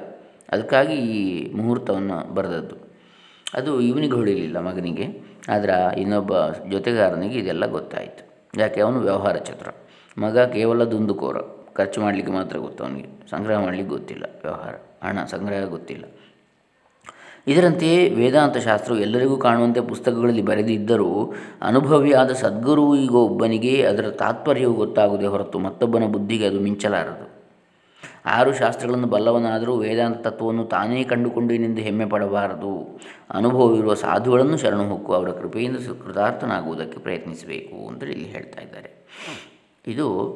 ಅದಕ್ಕಾಗಿ ಈ ಮುಹೂರ್ತವನ್ನು ಬರೆದದ್ದು. ಅದು ಇವನಿಗೆ ಹೊಳಿಲಿಲ್ಲ ಮಗನಿಗೆ. ಆದರೆ ಇನ್ನೊಬ್ಬ ಜೊತೆಗಾರನಿಗೆ ಇದೆಲ್ಲ ಗೊತ್ತಾಯಿತು. ಯಾಕೆ? ಅವನು ವ್ಯವಹಾರ ಚತುರ ಮಗ ಕೇವಲ ದುಂದುಕೋರ. ಖರ್ಚು ಮಾಡಲಿಕ್ಕೆ ಮಾತ್ರ ಗೊತ್ತು ಅವನಿಗೆ. ಸಂಗ್ರಹ ಮಾಡಲಿಕ್ಕೆ ಗೊತ್ತಿಲ್ಲ ವ್ಯವಹಾರ. ಹಣ, ಸಂಗ್ರಹ ಗೊತ್ತಿಲ್ಲ. ಇದರಂತೆಯೇ ವೇದಾಂತ ಶಾಸ್ತ್ರವು ಎಲ್ಲರಿಗೂ ಕಾಣುವಂತೆ ಪುಸ್ತಕಗಳಲ್ಲಿ ಬರೆದಿದ್ದರೂ ಅನುಭವಿಯಾದ ಸದ್ಗುರುವಿಗೋ ಒಬ್ಬನಿಗೆ ಅದರ ತಾತ್ಪರ್ಯವು ಗೊತ್ತಾಗುವುದೇ ಹೊರತು ಮತ್ತೊಬ್ಬನ ಬುದ್ಧಿಗೆ ಅದು ಮಿಂಚಲಾರದು. ಆರು ಶಾಸ್ತ್ರಗಳನ್ನು ಬಲ್ಲವನಾದರೂ ವೇದಾಂತ ತತ್ವವನ್ನು ತಾನೇ ಕಂಡುಕೊಂಡೇನೆಂದು ಹೆಮ್ಮೆ ಪಡಬಾರದು. ಅನುಭವವಿರುವ ಸಾಧುಗಳನ್ನು ಶರಣು ಹೊಕ್ಕು, ಅವರ ಕೃಪೆಯಿಂದ ಕೃತಾರ್ಥನಾಗುವುದಕ್ಕೆ ಪ್ರಯತ್ನಿಸಬೇಕು ಅಂತೇಳಿ ಇಲ್ಲಿ ಹೇಳ್ತಾ ಇದ್ದಾರೆ. ಇದು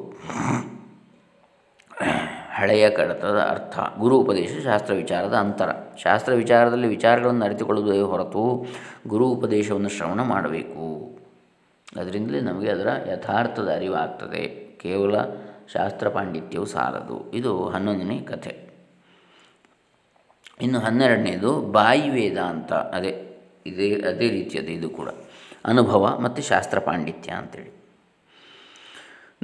ಹಳೆಯ ಕಡತದ ಅರ್ಥ. ಗುರು ಉಪದೇಶ, ಶಾಸ್ತ್ರ ವಿಚಾರದ ಅಂತರ. ಶಾಸ್ತ್ರ ವಿಚಾರದಲ್ಲಿ ವಿಚಾರಗಳನ್ನು ಅರಿತುಕೊಳ್ಳುವುದೇ ಹೊರತು ಗುರು ಉಪದೇಶವನ್ನು ಶ್ರವಣ ಮಾಡಬೇಕು. ಅದರಿಂದಲೇ ನಮಗೆ ಅದರ ಯಥಾರ್ಥದ ಅರಿವಾಗ್ತದೆ. ಕೇವಲ ಶಾಸ್ತ್ರ ಪಾಂಡಿತ್ಯವು ಸಾಲದು ಇದು ಹನ್ನೊಂದನೇ ಕಥೆ. ಇನ್ನು ಹನ್ನೆರಡನೇದು ಬಾಯಿ ವೇದಾಂತ ಅದೇ, ಇದೇ, ಅದೇ ರೀತಿಯದು ಇದು ಕೂಡ. ಅನುಭವ ಮತ್ತು ಶಾಸ್ತ್ರ ಪಾಂಡಿತ್ಯ ಅಂತೇಳಿ.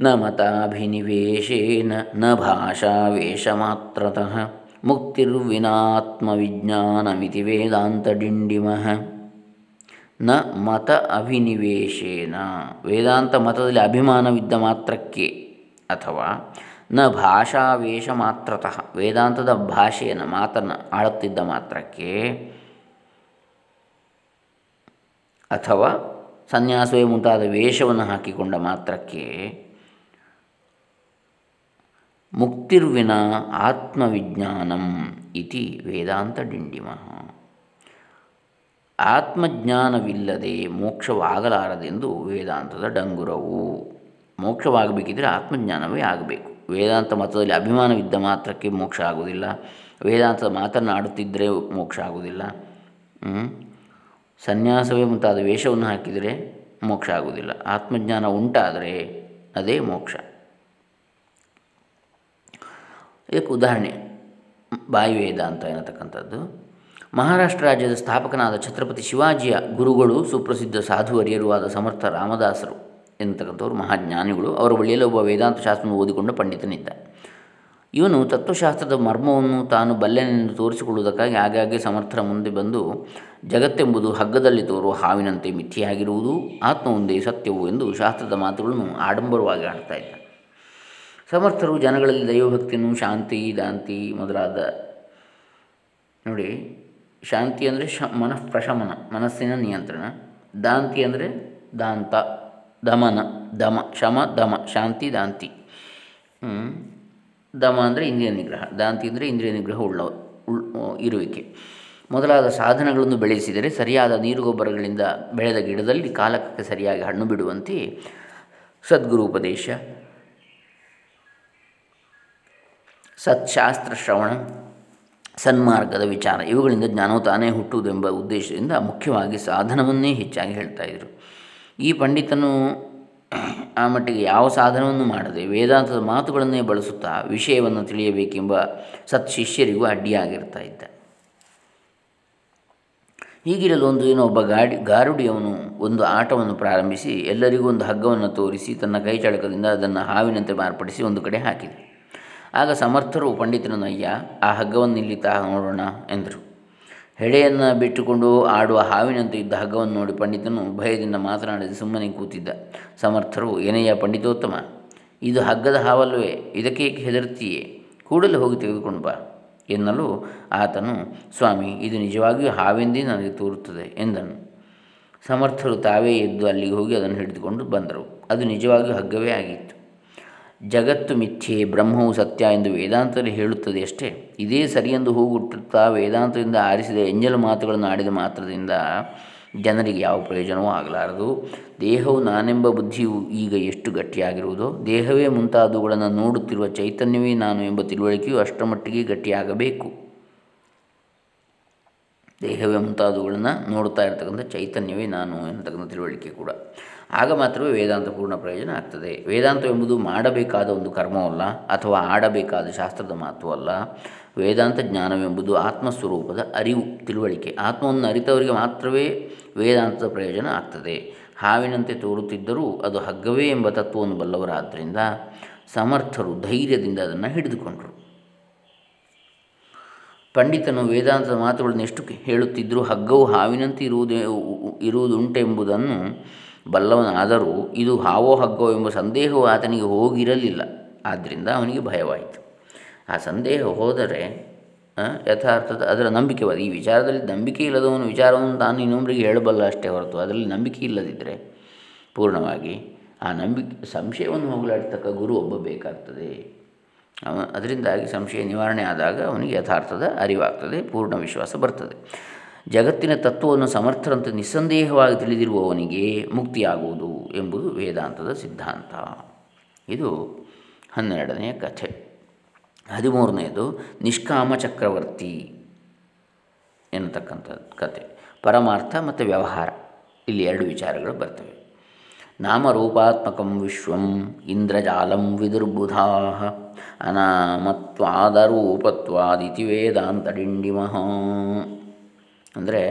ನ ಮತಾಭಿನಿವೇಶೇನ, ನ ಭಾಷಾವೇಶ ಮಾತ್ರತಃ ಮುಕ್ತಿರ್ವಿನಾತ್ಮವಿಜ್ಞಾನಮಿತಿ ವೇದಾಂತ ಡಿಂಡಿಮಃ. ನ ಮತ ಅಭಿನಿವೇಶೇನ. ವೇದಾಂತ ಮತದಲ್ಲಿ ಅಭಿಮಾನವಿದ್ದ ಮಾತ್ರಕ್ಕೆ ಅಥವಾ ನ ಭಾಷಾವೇಶ ಮಾತ್ರತಃ. ವೇದಾಂತದ ಭಾಷೆಯನ್ನು ಮಾತನ್ನು ಆಳುತ್ತಿದ್ದ ಮಾತ್ರಕ್ಕೆ ಅಥವಾ ಸನ್ಯಾಸವೇ ಮುಂತಾದ ವೇಷವನ್ನು ಹಾಕಿಕೊಂಡ ಮಾತ್ರಕ್ಕೆ ಮುಕ್ತಿರ್ವಿನ ಆತ್ಮವಿಜ್ಞಾನಂ ಇತಿ ವೇದಾಂತ ಡಿಂಡಿಮ. ಆತ್ಮಜ್ಞಾನವಿಲ್ಲದೆ ಮೋಕ್ಷವಾಗಲಾರದೆಂದು ವೇದಾಂತದ ಡಂಗುರವು. ಮೋಕ್ಷವಾಗಬೇಕಿದ್ರೆ ಆತ್ಮಜ್ಞಾನವೇ ಆಗಬೇಕು. ವೇದಾಂತ ಮತದಲ್ಲಿ ಅಭಿಮಾನವಿದ್ದ ಮಾತ್ರಕ್ಕೆ ಮೋಕ್ಷ ಆಗುವುದಿಲ್ಲ. ವೇದಾಂತದ ಮಾತನ್ನಾಡುತ್ತಿದ್ದರೆ ಮೋಕ್ಷ ಆಗುವುದಿಲ್ಲ. ಸನ್ಯಾಸವೇ ಮುಂತಾದ ವೇಷವನ್ನು ಹಾಕಿದರೆ ಮೋಕ್ಷ ಆಗುವುದಿಲ್ಲ. ಆತ್ಮಜ್ಞಾನ ಉಂಟಾದರೆ ಅದೇ ಮೋಕ್ಷ. ಇದಕ್ಕೆ ಉದಾಹರಣೆ. ಬಾಯಿ ವೇದಾಂತ ಎನ್ನತಕ್ಕಂಥದ್ದು. ಮಹಾರಾಷ್ಟ್ರ ರಾಜ್ಯದ ಸ್ಥಾಪಕನಾದ ಛತ್ರಪತಿ ಶಿವಾಜಿಯ ಗುರುಗಳು ಸುಪ್ರಸಿದ್ಧ ಸಾಧುವರಿಯರು ಆದ ಸಮರ್ಥ ರಾಮದಾಸರು. ಎನ್ನತಕ್ಕಂಥವ್ರು ಮಹಾಜ್ಞಾನಿಗಳು, ಅವರ ಬಳಿಯಲ್ಲಿ ಒಬ್ಬ ವೇದಾಂತ ಶಾಸ್ತ್ರವನ್ನು ಓದಿಕೊಂಡ ಪಂಡಿತನಿದ್ದ ಇವನು ತತ್ವಶಾಸ್ತ್ರದ ಮರ್ಮವನ್ನು ತಾನು ಬಲ್ಲೆನೆಂದು ತೋರಿಸಿಕೊಳ್ಳುವುದಕ್ಕಾಗಿ ಆಗಾಗ್ಗೆ ಸಮರ್ಥರ ಮುಂದೆ ಬಂದು ಜಗತ್ತೆಂಬುದು ಹಗ್ಗದಲ್ಲಿ ತೋರುವ ಹಾವಿನಂತೆ ಮಿಥಿಯಾಗಿರುವುದು ಆತ್ಮ ಒಂದೇ ಸತ್ಯವು ಎಂದು ಶಾಸ್ತ್ರದ ಮಾತುಗಳನ್ನು ಆಡಂಬರವಾಗಿ ಆಡ್ತಾ ಇದ್ದ ಸಮರ್ಥರು ಜನಗಳಲ್ಲಿ ದೈವಭಕ್ತಿಯನ್ನು ಶಾಂತಿ, ದಾಂತಿ ಮೊದಲಾದ, ನೋಡಿ, ಶಾಂತಿ ಅಂದರೆ ಶ ಮನಃ ಪ್ರಶಮನ ಮನಸ್ಸಿನ ನಿಯಂತ್ರಣ, ದಾಂತಿ ಅಂದರೆ ದಾಂತ. ದಮನ, ದಮ, ಶಮ, ದಮ, ಶಾಂತಿ, ದಾಂತಿ. ದಮ ಅಂದರೆ ಇಂದ್ರಿಯ ನಿಗ್ರಹ, ದಾಂತಿ ಅಂದರೆ ಇಂದ್ರಿಯ ನಿಗ್ರಹ ಉಳ್ಳ, ಉಳ್ ಇರುವಿಕೆ. ಮೊದಲಾದ ಸಾಧನಗಳನ್ನು ಬೆಳೆಸಿದರೆ ಸರಿಯಾದ ನೀರು ಗೊಬ್ಬರಗಳಿಂದ ಬೆಳೆದ ಗಿಡದಲ್ಲಿ ಕಾಲಕ್ಕೆ ಸರಿಯಾಗಿ ಹಣ್ಣು ಬಿಡುವಂತೆ ಸದ್ಗುರು ಉಪದೇಶ. ಸತ್ಶಾಸ್ತ್ರ ಶ್ರವಣ, ಸನ್ಮಾರ್ಗದ ವಿಚಾರ, ಇವುಗಳಿಂದ ಜ್ಞಾನವು ತಾನೇ ಹುಟ್ಟುವುದೆಂಬ ಉದ್ದೇಶದಿಂದ ಮುಖ್ಯವಾಗಿ ಸಾಧನವನ್ನೇ ಹೆಚ್ಚಾಗಿ ಹೇಳ್ತಾ ಇದ್ದರು ಈ ಪಂಡಿತನು ಆ ಮಟ್ಟಿಗೆ ಯಾವ ಸಾಧನವನ್ನು ಮಾಡದೆ ವೇದಾಂತದ ಮಾತುಗಳನ್ನೇ ಬಳಸುತ್ತಾ ವಿಷಯವನ್ನು ತಿಳಿಯಬೇಕೆಂಬ ಸತ್ ಶಿಷ್ಯರಿಗೂ ಅಡ್ಡಿಯಾಗಿರ್ತಾ ಇದ್ದ. ಹೀಗಿರಲು ಒಂದು ದಿನ ಒಬ್ಬ ಗಾಡಿ, ಗಾರುಡಿಯವನು ಒಂದು ಆಟವನ್ನು ಪ್ರಾರಂಭಿಸಿ ಎಲ್ಲರಿಗೂ ಒಂದು ಹಗ್ಗವನ್ನು ತೋರಿಸಿ ತನ್ನ ಕೈಚಳಕದಿಂದ ಅದನ್ನು ಹಾವಿನಂತೆ ಮಾರ್ಪಡಿಸಿ ಒಂದು ಕಡೆ ಹಾಕಿದೆ. ಆಗ ಸಮರ್ಥರು ಪಂಡಿತನನ್ನು, ಅಯ್ಯ, ಆ ಹಗ್ಗವನ್ನು ಇಲ್ಲಿ ತಾ ನೋಡೋಣ ಎಂದರು. ಹೆಡೆಯನ್ನು ಬಿಟ್ಟುಕೊಂಡು ಆಡುವ ಹಾವಿನಂತೆ ಇದ್ದ ಹಗ್ಗವನ್ನು ನೋಡಿ ಪಂಡಿತನು ಭಯದಿಂದ ಮಾತನಾಡಿದ ಸುಮ್ಮನೆ ಕೂತಿದ್ದ. ಸಮರ್ಥರು, ಏನಯ್ಯ ಪಂಡಿತೋತ್ತಮ, ಇದು ಹಗ್ಗದ ಹಾವಲ್ಲವೇ? ಇದಕ್ಕೆ ಹೆದರ್ತೀಯೇ ಕೂಡಲೇ ಹೋಗಿ ತೆಗೆದುಕೊಂಡು ಬಾ. ಎನ್ನಲು ಆತನು, ಸ್ವಾಮಿ, ಇದು ನಿಜವಾಗಿಯೂ ಹಾವೆಂದೇ ನನಗೆ ತೋರುತ್ತದೆ, ಎಂದನು. ಸಮರ್ಥರು ತಾವೇ ಎದ್ದು ಅಲ್ಲಿಗೆ ಹೋಗಿ ಅದನ್ನು ಹಿಡಿದುಕೊಂಡು ಬಂದರು. ಅದು ನಿಜವಾಗಿಯೂ ಹಗ್ಗವೇ ಆಗಿತ್ತು. ಜಗತ್ತು ಮಿಥ್ಯೆ ಬ್ರಹ್ಮವು ಸತ್ಯ ಎಂದು ವೇದಾಂತದಲ್ಲಿ ಹೇಳುತ್ತದೆ ಅಷ್ಟೇ. ಇದೇ ಸರಿಯೆಂದು ಹೋಗುಟ್ಟುತ್ತಾ ವೇದಾಂತದಿಂದ ಆರಿಸಿದ ಎಂಜಲು ಮಾತುಗಳನ್ನು ಆಡಿದ ಮಾತ್ರದಿಂದ ಜನರಿಗೆ ಯಾವ ಪ್ರಯೋಜನವೂ ಆಗಲಾರದು. ದೇಹವು ನಾನೆಂಬ ಬುದ್ಧಿಯು ಈಗ ಎಷ್ಟು ಗಟ್ಟಿಯಾಗಿರುವುದೋ, ದೇಹವೇ ಮುಂತಾದವುಗಳನ್ನು ನೋಡುತ್ತಿರುವ ಚೈತನ್ಯವೇ ನಾನು ಎಂಬ ತಿಳುವಳಿಕೆಯು ಅಷ್ಟಮಟ್ಟಿಗೆ ಗಟ್ಟಿಯಾಗಬೇಕು. ದೇಹವೇ ಮುಂತಾದವುಗಳನ್ನು ನೋಡ್ತಾ ಇರತಕ್ಕಂಥ ಚೈತನ್ಯವೇ ನಾನು ಎನ್ನತಕ್ಕಂಥ ತಿಳುವಳಿಕೆ ಕೂಡ. ಆಗ ಮಾತ್ರವೇ ವೇದಾಂತ ಪೂರ್ಣ ಪ್ರಯೋಜನ ಆಗ್ತದೆ. ವೇದಾಂತ ಎಂಬುದು ಮಾಡಬೇಕಾದ ಒಂದು ಕರ್ಮವಲ್ಲ, ಅಥವಾ ಆಡಬೇಕಾದ ಶಾಸ್ತ್ರದ ಮಾತು ಅಲ್ಲ ವೇದಾಂತ ಜ್ಞಾನವೆಂಬುದು ಆತ್ಮಸ್ವರೂಪದ ಅರಿವು, ತಿಳುವಳಿಕೆ. ಆತ್ಮವನ್ನು ಅರಿತವರಿಗೆ ಮಾತ್ರವೇ ವೇದಾಂತದ ಪ್ರಯೋಜನ ಆಗ್ತದೆ. ಹಾವಿನಂತೆ ತೋರುತ್ತಿದ್ದರೂ ಅದು ಹಗ್ಗವೇ ಎಂಬ ತತ್ವವನ್ನು ಬಲ್ಲವರಾದ್ದರಿಂದ ಸಮರ್ಥರು ಧೈರ್ಯದಿಂದ ಅದನ್ನು ಹಿಡಿದುಕೊಂಡರು. ಪಂಡಿತನು ವೇದಾಂತದ ಮಾತುಗಳನ್ನು ಎಷ್ಟು ಹೇಳುತ್ತಿದ್ದರೂ ಹಗ್ಗವು ಹಾವಿನಂತೆ ಇರುವುದೇ, ಇರುವುದುಂಟೆಂಬುದನ್ನು ಬಲ್ಲವನಾದರೂ ಇದು ಹಾವೋ ಹಗ್ಗೋ ಎಂಬ ಸಂದೇಹವು ಆತನಿಗೆ ಹೋಗಿರಲಿಲ್ಲ. ಆದ್ದರಿಂದ ಅವನಿಗೆ ಭಯವಾಯಿತು. ಆ ಸಂದೇಹ ಹೋದರೆ ಯಥಾರ್ಥದ ಅದರ ನಂಬಿಕೆವಾದ, ಈ ವಿಚಾರದಲ್ಲಿ ನಂಬಿಕೆ ಇಲ್ಲದವನು ವಿಚಾರವನ್ನು ತಾನು ಇನ್ನೊಬ್ಬರಿಗೆ ಹೇಳಬಲ್ಲ ಅಷ್ಟೇ ಹೊರತು ಅದರಲ್ಲಿ ನಂಬಿಕೆ ಇಲ್ಲದಿದ್ದರೆ ಪೂರ್ಣವಾಗಿ ಆ ನಂಬಿಕೆ, ಸಂಶಯವನ್ನು ಹೋಗಲಾಡ್ತಕ್ಕ ಗುರು ಒಬ್ಬ ಬೇಕಾಗ್ತದೆ. ಅದರಿಂದಾಗಿ ಸಂಶಯ ನಿವಾರಣೆ ಆದಾಗ ಅವನಿಗೆ ಯಥಾರ್ಥದ ಅರಿವಾಗ್ತದೆ, ಪೂರ್ಣ ವಿಶ್ವಾಸ ಬರ್ತದೆ. ಜಗತ್ತಿನ ತತ್ವವನ್ನು ಸಮರ್ಥರಂತೆ ನಿಸ್ಸಂದೇಹವಾಗಿ ತಿಳಿದಿರುವವನಿಗೆ ಮುಕ್ತಿಯಾಗುವುದು ಎಂಬುದು ವೇದಾಂತದ ಸಿದ್ಧಾಂತ. ಇದು ಹನ್ನೆರಡನೆಯ ಕಥೆ. ಹದಿಮೂರನೆಯದು ನಿಷ್ಕಾಮ ಚಕ್ರವರ್ತಿ ಎನ್ನತಕ್ಕಂಥ ಕತೆ ಪರಮಾರ್ಥ ಮತ್ತು ವ್ಯವಹಾರ. ಇಲ್ಲಿ ಎರಡು ವಿಚಾರಗಳು ಬರ್ತವೆ. ನಾಮರೂಪಾತ್ಮಕಂ ವಿಶ್ವಂ ಇಂದ್ರಜಾಲಂ ವಿದುರ್ಬುಧಾ ಅನಾಮತ್ವಾದರೂಪತ್ವಾದಿತಿ ವೇದಾಂತ ಡಿಂಡಿಮಃ. ಅಂದರೆ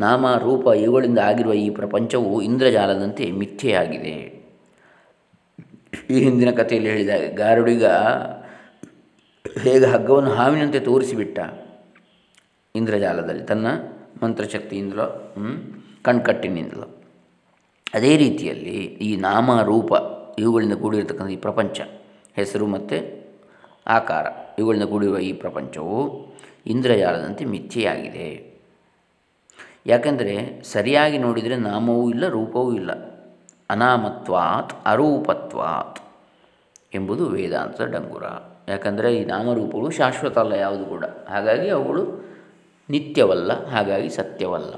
ನಾಮ, ರೂಪ ಇವುಗಳಿಂದ ಆಗಿರುವ ಈ ಪ್ರಪಂಚವು ಇಂದ್ರಜಾಲದಂತೆ ಮಿಥ್ಯೆಯಾಗಿದೆ. ಈ ಹಿಂದಿನ ಕಥೆಯಲ್ಲಿ ಹೇಳಿದ ಗಾರುಡಿಗ ಹೇಗೆ ಹಗ್ಗವನ್ನು ಹಾವಿನಂತೆ ತೋರಿಸಿಬಿಟ್ಟ ಇಂದ್ರಜಾಲದಲ್ಲಿ, ತನ್ನ ಮಂತ್ರಶಕ್ತಿಯಿಂದಲೋ ಕಣ್ಕಟ್ಟಿನಿಂದಲೋ. ಅದೇ ರೀತಿಯಲ್ಲಿ ಈ ನಾಮ, ರೂಪ ಇವುಗಳಿಂದ ಕೂಡಿರತಕ್ಕಂಥ ಈ ಪ್ರಪಂಚ, ಹೆಸರು ಮತ್ತು ಆಕಾರ ಇವುಗಳಿಂದ ಕೂಡಿರುವ ಈ ಪ್ರಪಂಚವು ಇಂದ್ರಜಾಲದಂತೆ ಮಿಥ್ಯೆಯಾಗಿದೆ. ಯಾಕೆಂದರೆ ಸರಿಯಾಗಿ ನೋಡಿದರೆ ನಾಮವೂ ಇಲ್ಲ, ರೂಪವೂ ಇಲ್ಲ. ಅನಾಮತ್ವಾತ್, ಅರೂಪತ್ವಾತ್ ಎಂಬುದು ವೇದಾಂತದ ಡಂಗುರ. ಯಾಕಂದರೆ ಈ ನಾಮರೂಪಗಳು ಶಾಶ್ವತ ಅಲ್ಲ ಯಾವುದು ಕೂಡ. ಹಾಗಾಗಿ ಅವುಗಳು ನಿತ್ಯವಲ್ಲ, ಹಾಗಾಗಿ ಸತ್ಯವಲ್ಲ.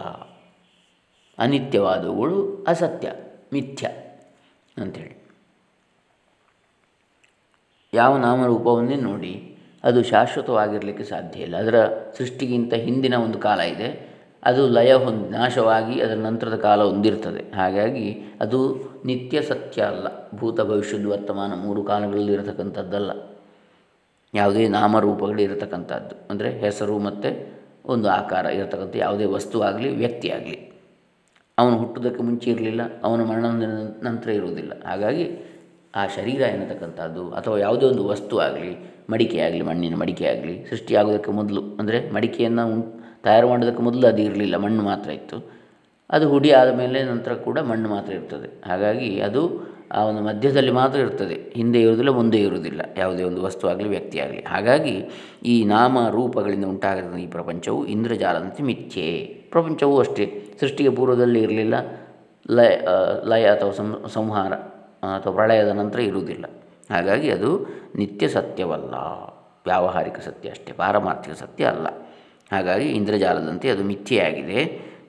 ಅನಿತ್ಯವಾದವುಗಳು ಅಸತ್ಯ, ಮಿಥ್ಯ ಅಂಥೇಳಿ. ಯಾವ ನಾಮರೂಪವನ್ನೇ ನೋಡಿ ಅದು ಶಾಶ್ವತವಾಗಿರಲಿಕ್ಕೆ ಸಾಧ್ಯ ಇಲ್ಲ. ಅದರ ಸೃಷ್ಟಿಗಿಂತ ಹಿಂದಿನ ಒಂದು ಕಾಲ ಇದೆ. ಅದು ಲಯ ಹೊಂದಿ ನಾಶವಾಗಿ ಅದರ ನಂತರದ ಕಾಲ ಹೊಂದಿರ್ತದೆ. ಹಾಗಾಗಿ ಅದು ನಿತ್ಯ ಸತ್ಯ ಅಲ್ಲ. ಭೂತ ಭವಿಷ್ಯದ ವರ್ತಮಾನ ಮೂರು ಕಾಲಗಳಲ್ಲಿ ಇರತಕ್ಕಂಥದ್ದಲ್ಲ. ಯಾವುದೇ ನಾಮರೂಪಗಳಿರತಕ್ಕಂಥದ್ದು. ಅಂದರೆ ಹೆಸರು ಮತ್ತು ಒಂದು ಆಕಾರ ಇರತಕ್ಕಂಥ ಯಾವುದೇ ವಸ್ತು ಆಗಲಿ, ವ್ಯಕ್ತಿ ಆಗಲಿ. ಅವನು ಹುಟ್ಟುವುದಕ್ಕೆ ಮುಂಚೆ ಇರಲಿಲ್ಲ, ಅವನ ಮರಣದ ನಂತರ ಇರುವುದಿಲ್ಲ. ಹಾಗಾಗಿ ಆ ಶರೀರ ಎನ್ನತಕ್ಕಂಥದ್ದು ಅಥವಾ ಯಾವುದೇ ಒಂದು ವಸ್ತು ಆಗಲಿ, ಮಡಿಕೆ ಆಗಲಿ, ಮಣ್ಣಿನ ಮಡಿಕೆ ಆಗಲಿ ಸೃಷ್ಟಿಯಾಗೋದಕ್ಕೆ ಮೊದಲು. ಅಂದರೆ ಮಡಿಕೆಯನ್ನು ತಯಾರು ಮಾಡೋದಕ್ಕೆ ಮೊದಲು ಅದು ಇರಲಿಲ್ಲ, ಮಣ್ಣು ಮಾತ್ರ ಇತ್ತು. ಅದು ಹುಡಿ ಆದ ಮೇಲೆ ನಂತರ ಕೂಡ ಮಣ್ಣು ಮಾತ್ರ ಇರ್ತದೆ. ಹಾಗಾಗಿ ಅದು ಆ ಒಂದು ಮಧ್ಯದಲ್ಲಿ ಮಾತ್ರ ಇರ್ತದೆ. ಹಿಂದೆ ಇರುವುದಿಲ್ಲ, ಮುಂದೆ ಇರುವುದಿಲ್ಲ. ಯಾವುದೇ ಒಂದು ವಸ್ತು ಆಗಲಿ, ವ್ಯಕ್ತಿ ಆಗಲಿ. ಹಾಗಾಗಿ ಈ ನಾಮ ರೂಪಗಳಿಂದ ಉಂಟಾಗದ ಈ ಪ್ರಪಂಚವು ಇಂದ್ರಜಾಲದಂತೆ ಮಿಥ್ಯೆ. ಪ್ರಪಂಚವೂ ಅಷ್ಟೇ. ಸೃಷ್ಟಿಗೆ ಪೂರ್ವದಲ್ಲಿ ಇರಲಿಲ್ಲ. ಲಯ ಲಯ ಅಥವಾ ಸಂಹಾರ ಅಥವಾ ಪ್ರಳಯದ ನಂತರ ಇರುವುದಿಲ್ಲ. ಹಾಗಾಗಿ ಅದು ನಿತ್ಯ ಸತ್ಯವಲ್ಲ. ವ್ಯಾವಹಾರಿಕ ಸತ್ಯ ಅಷ್ಟೇ. ಪಾರಮಾರ್ಥಿಕ ಸತ್ಯ ಅಲ್ಲ. ಹಾಗಾಗಿ ಇಂದ್ರಜಾಲದಂತೆ ಅದು ಮಿಥ್ಯೆಯಾಗಿದೆ.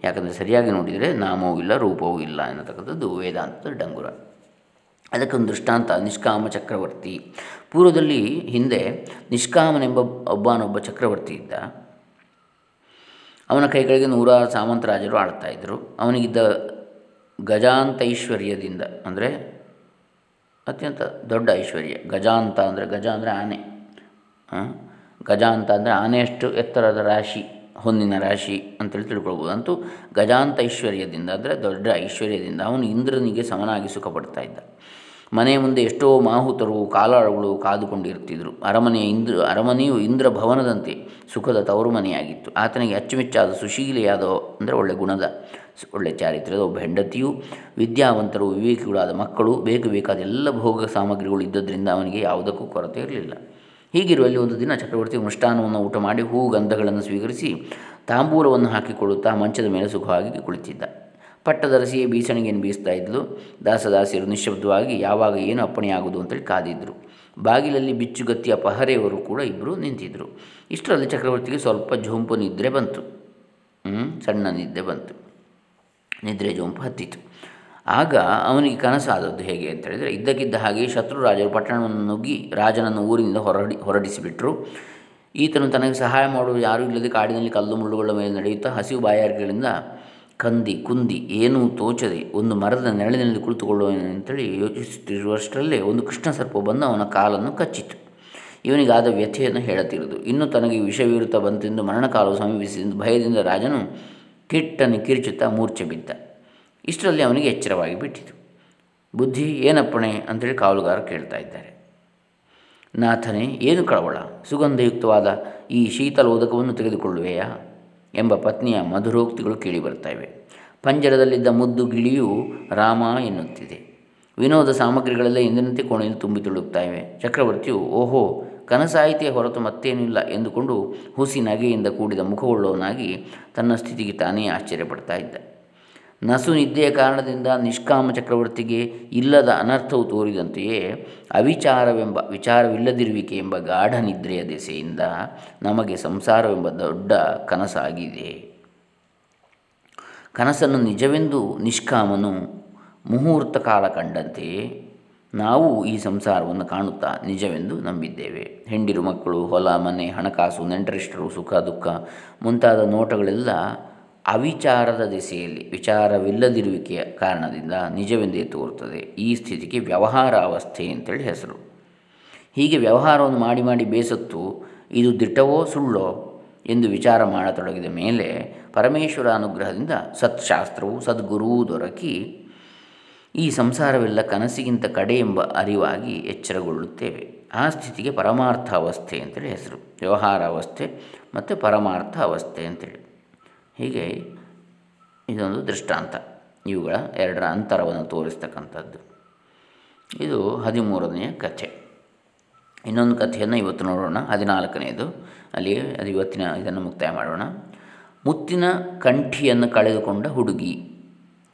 ಯಾಕಂದರೆ ಸರಿಯಾಗಿ ನೋಡಿದರೆ ನಾಮವೂ ಇಲ್ಲ ರೂಪವೂ ಇಲ್ಲ ಎನ್ನತಕ್ಕಂಥದ್ದು ವೇದಾಂತದ ಡಂಗುರ. ಅದಕ್ಕೊಂದು ದೃಷ್ಟಾಂತ, ನಿಷ್ಕಾಮ ಚಕ್ರವರ್ತಿ. ಪೂರ್ವದಲ್ಲಿ ಹಿಂದೆ ನಿಷ್ಕಾಮನೆಂಬ ಒಬ್ಬನೊಬ್ಬ ಚಕ್ರವರ್ತಿ ಇದ್ದ. ಅವನ ಕೈಗಳಿಗೆ ನೂರಾರು ಸಾಮಂತರಾಜರು ಇದ್ದರು ಅವನಿಗಿದ್ದ ಗಜಾಂತೈಶ್ವರ್ಯದಿಂದ ಅಂದರೆ ಅತ್ಯಂತ ದೊಡ್ಡ ಐಶ್ವರ್ಯ. ಗಜಾಂತ ಅಂದರೆ ಗಜ ಅಂದರೆ ಆನೆ. ಗಜ ಅಂತ ಅಂದರೆ ಆನೆಯಷ್ಟು ಎತ್ತರದ ರಾಶಿ ಹೊನ್ನಿನ ರಾಶಿ ಅಂತೇಳಿ ತಿಳ್ಕೊಳ್ಬೋದು. ಅಂತೂ ಗಜಾಂತ ಐಶ್ವರ್ಯದಿಂದ ಅಂದರೆ ದೊಡ್ಡ ಐಶ್ವರ್ಯದಿಂದ ಅವನು ಇಂದ್ರನಿಗೆ ಸಮನಾಗಿ ಸುಖಪಡ್ತಾ ಇದ್ದ. ಮನೆ ಮುಂದೆ ಎಷ್ಟೋ ಮಾಹುತರು, ಕಾಲಾಳುಗಳು ಕಾದುಕೊಂಡಿರ್ತಿದ್ರು. ಅರಮನೆಯ ಇಂದ್ರ, ಅರಮನೆಯು ಇಂದ್ರ ಭವನದಂತೆ ಸುಖದ ತವರು ಮನೆಯಾಗಿತ್ತು ಆತನಿಗೆ ಅಚ್ಚುಮೆಚ್ಚಾದ ಸುಶೀಲೆಯಾದ ಅಂದರೆ ಒಳ್ಳೆ ಗುಣದ, ಒಳ್ಳೆ ಚಾರಿತ್ರ್ಯದ ಒಬ್ಬ ಹೆಂಡತಿಯು, ವಿದ್ಯಾವಂತರು, ವಿವೇಕಿಗಳಾದ ಮಕ್ಕಳು, ಬೇಕು ಬೇಕಾದ ಎಲ್ಲ ಭೋಗ ಸಾಮಗ್ರಿಗಳು ಇದ್ದದ್ರಿಂದ ಅವನಿಗೆ ಯಾವುದಕ್ಕೂ ಕೊರತೆ ಇರಲಿಲ್ಲ. ಹೀಗಿರುವಲ್ಲಿ ಒಂದು ದಿನ ಚಕ್ರವರ್ತಿ ಮೃಷ್ಟಾನ್ನವನ್ನು ಊಟ ಮಾಡಿ ಹೂ ಗಂಧಗಳನ್ನು ಸ್ವೀಕರಿಸಿ ತಾಂಬೂಲವನ್ನು ಹಾಕಿಕೊಳ್ಳುತ್ತಾ ಮಂಚದ ಮೇಲೆ ಸುಖವಾಗಿ ಕುಳಿತಿದ್ದ. ಪಟ್ಟದರಸಿಯೇ ಬೀಸಣಿಗೆಯನ್ನು ಬೀಸ್ತಾ ಇದ್ಲು. ದಾಸದಾಸಿಯರು ನಿಶ್ಶಬ್ದವಾಗಿ ಯಾವಾಗ ಏನು ಅಪ್ಪಣೆಯಾಗುವುದು? ಅಂತೇಳಿ ಕಾದಿದ್ದರು ಬಾಗಿಲಲ್ಲಿ ಬಿಚ್ಚುಗತ್ತಿಯ ಪಹರೆಯವರು ಕೂಡ ಇಬ್ಬರು ನಿಂತಿದ್ದರು ಇಷ್ಟರಲ್ಲಿ ಚಕ್ರವರ್ತಿಗೆ ಸ್ವಲ್ಪ ಜೊಂಪು ನಿದ್ರೆ ಬಂತು. ಸಣ್ಣ ನಿದ್ದೆ ಬಂತು. ನಿದ್ರೆ ಜೊಂಪು ಹತ್ತಿತು. ಆಗ ಅವನಿಗೆ ಕನಸಾದದ್ದು ಹೇಗೆ ಅಂತ ಹೇಳಿದರೆ, ಇದ್ದಕ್ಕಿದ್ದ ಹಾಗೆ ಶತ್ರು ರಾಜರು ಪಟ್ಟಣವನ್ನು ನುಗ್ಗಿ ರಾಜನನ್ನು ಊರಿನಿಂದ ಹೊರಡಿ, ಹೊರಡಿಸಿಬಿಟ್ರು. ಈತನು ತನಗೆ ಸಹಾಯ ಮಾಡುವ ಯಾರೂ ಇಲ್ಲದೆ ಕಾಡಿನಲ್ಲಿ ಕಲ್ಲು ಮುಳ್ಳುಗಳ ಮೇಲೆ ನಡೆಯುತ್ತಾ ಹಸಿವು ಬಾಯಾರಿಗಳಿಂದ ಕಂದಿ, ಕುಂದಿ, ಏನೂ ತೋಚದೆ ಒಂದು ಮರದ ನೆರಳಿನಲ್ಲಿ ಕುಳಿತುಕೊಳ್ಳುವನು ಅಂತೇಳಿ ಯೋಚಿಸುತ್ತಿರುವಷ್ಟರಲ್ಲೇ ಒಂದು ಕೃಷ್ಣ ಸರ್ಪ ಬಂದು ಅವನ ಕಾಲನ್ನು ಕಚ್ಚಿತು. ಇವನಿಗಾದ ವ್ಯಥೆಯನ್ನು ಹೇಳುತ್ತಿರುವುದು ಇನ್ನು ತನಗೆ ವಿಷವಿರುತ್ತಾ ಬಂತೆಂದು ಮರಣಕಾಲವು ಸಮೀಪಿಸಿದ ಭಯದಿಂದ ರಾಜನು ಕಿಟ್ಟನ್ನು ಕಿರಿಚುತ್ತಾ ಮೂರ್ಛೆ ಬಿದ್ದ. ಇಷ್ಟರಲ್ಲಿ ಅವನಿಗೆ ಎಚ್ಚರವಾಗಿ ಬಿಟ್ಟಿತು. ಬುದ್ಧಿ, ಏನಪ್ಪಣೆ ಅಂತೇಳಿ ಕಾವಲುಗಾರ ಕೇಳ್ತಾ ಇದ್ದಾರೆ. ನಾಥನೇ, ಏನು ಕಳವಳ? ಸುಗಂಧಯುಕ್ತವಾದ ಈ ಶೀತಲ ಓದಕವನ್ನು ತೆಗೆದುಕೊಳ್ಳುವೆಯಾ? ಎಂಬ ಪತ್ನಿಯ ಮಧುರೋಕ್ತಿಗಳು ಕೇಳಿ ಇವೆ ಪಂಜರದಲ್ಲಿದ್ದ ಮುದ್ದು ಗಿಳಿಯು ರಾಮ ಎನ್ನುತ್ತಿದೆ. ವಿನೋದ ಸಾಮಗ್ರಿಗಳೆಲ್ಲ ಎಂದಿನಂತೆ ಕೋಣೆಯಲ್ಲಿ ತುಂಬಿ ತುಳುಕ್ತಾ ಇವೆ ಚಕ್ರವರ್ತಿಯು, ಓಹೋ ಕನಸಾಹಿತಿಯ ಹೊರತು ಮತ್ತೇನಿಲ್ಲ ಎಂದುಕೊಂಡು ಹುಸಿ ನಗೆಯಿಂದ ಕೂಡಿದ ಮುಖವುಳ್ಳವನಾಗಿ ತನ್ನ ಸ್ಥಿತಿಗೆ ತಾನೇ ಆಶ್ಚರ್ಯಪಡ್ತಾ ಇದ್ದ. ನಸು ನಿದ್ದೆಯ ಕಾರಣದಿಂದ ನಿಷ್ಕಾಮ ಚಕ್ರವರ್ತಿಗೆ ಇಲ್ಲದ ಅನರ್ಥವು ತೋರಿದಂತೆಯೇ ಅವಿಚಾರವೆಂಬ ವಿಚಾರವಿಲ್ಲದಿರುವಿಕೆ ಎಂಬ ಗಾಢ ನಿದ್ರೆಯ ದೆಸೆಯಿಂದ ನಮಗೆ ಸಂಸಾರವೆಂಬ ದೊಡ್ಡ ಕನಸಾಗಿದೆ. ಕನಸನ್ನು ನಿಜವೆಂದು ನಿಷ್ಕಾಮನು ಮುಹೂರ್ತ ಕಾಲ ಕಂಡಂತೆಯೇ ನಾವು ಈ ಸಂಸಾರವನ್ನು ಕಾಣುತ್ತಾ ನಿಜವೆಂದು ನಂಬಿದ್ದೇವೆ. ಹೆಂಡಿರು ಮಕ್ಕಳು, ಹೊಲ, ಮನೆ, ಹಣಕಾಸು, ನೆಂಟರಿಷ್ಟರು, ಸುಖ, ದುಃಖ ಮುಂತಾದ ನೋಟಗಳೆಲ್ಲ ಅವಿಚಾರದ ದಿಸೆಯಲ್ಲಿ ವಿಚಾರವಿಲ್ಲದಿರುವಿಕೆಯ ಕಾರಣದಿಂದ ನಿಜವೆಂದೇ ತೋರುತ್ತದೆ. ಈ ಸ್ಥಿತಿಗೆ ವ್ಯವಹಾರ ಅವಸ್ಥೆ ಅಂತೇಳಿ ಹೆಸರು. ಹೀಗೆ ವ್ಯವಹಾರವನ್ನು ಮಾಡಿ ಮಾಡಿ ಬೇಸತ್ತು ಇದು ದಿಟ್ಟವೋ ಸುಳ್ಳೋ ಎಂದು ವಿಚಾರ ಮಾಡತೊಡಗಿದ ಮೇಲೆ ಪರಮೇಶ್ವರ ಅನುಗ್ರಹದಿಂದ ಸತ್ಶಾಸ್ತ್ರವು ಸದ್ಗುರುವು ದೊರಕಿ ಈ ಸಂಸಾರವೆಲ್ಲ ಕನಸಿಗಿಂತ ಕಡೆ ಎಂಬ ಅರಿವಾಗಿ ಎಚ್ಚರಗೊಳ್ಳುತ್ತೇವೆ. ಆ ಸ್ಥಿತಿಗೆ ಪರಮಾರ್ಥ ಅವಸ್ಥೆ ಅಂತೇಳಿ ಹೆಸರು. ವ್ಯವಹಾರ ಅವಸ್ಥೆ ಮತ್ತು ಪರಮಾರ್ಥ ಅವಸ್ಥೆ ಅಂತೇಳಿ. ಹೀಗೆ ಇದೊಂದು ದೃಷ್ಟಾಂತ. ಇವುಗಳ ಎರಡರ ಅಂತರವನ್ನು ತೋರಿಸ್ತಕ್ಕಂಥದ್ದು. ಇದು ಹದಿಮೂರನೆಯ ಕಥೆ. ಇನ್ನೊಂದು ಕಥೆಯನ್ನು ಇವತ್ತು ನೋಡೋಣ. ಹದಿನಾಲ್ಕನೆಯದು ಅಲ್ಲಿ ಅದು ಇವತ್ತಿನ ಇದನ್ನು ಮುಕ್ತಾಯ ಮಾಡೋಣ. ಮುತ್ತಿನ ಕಂಠಿಯನ್ನು ಕಳೆದುಕೊಂಡ ಹುಡುಗಿ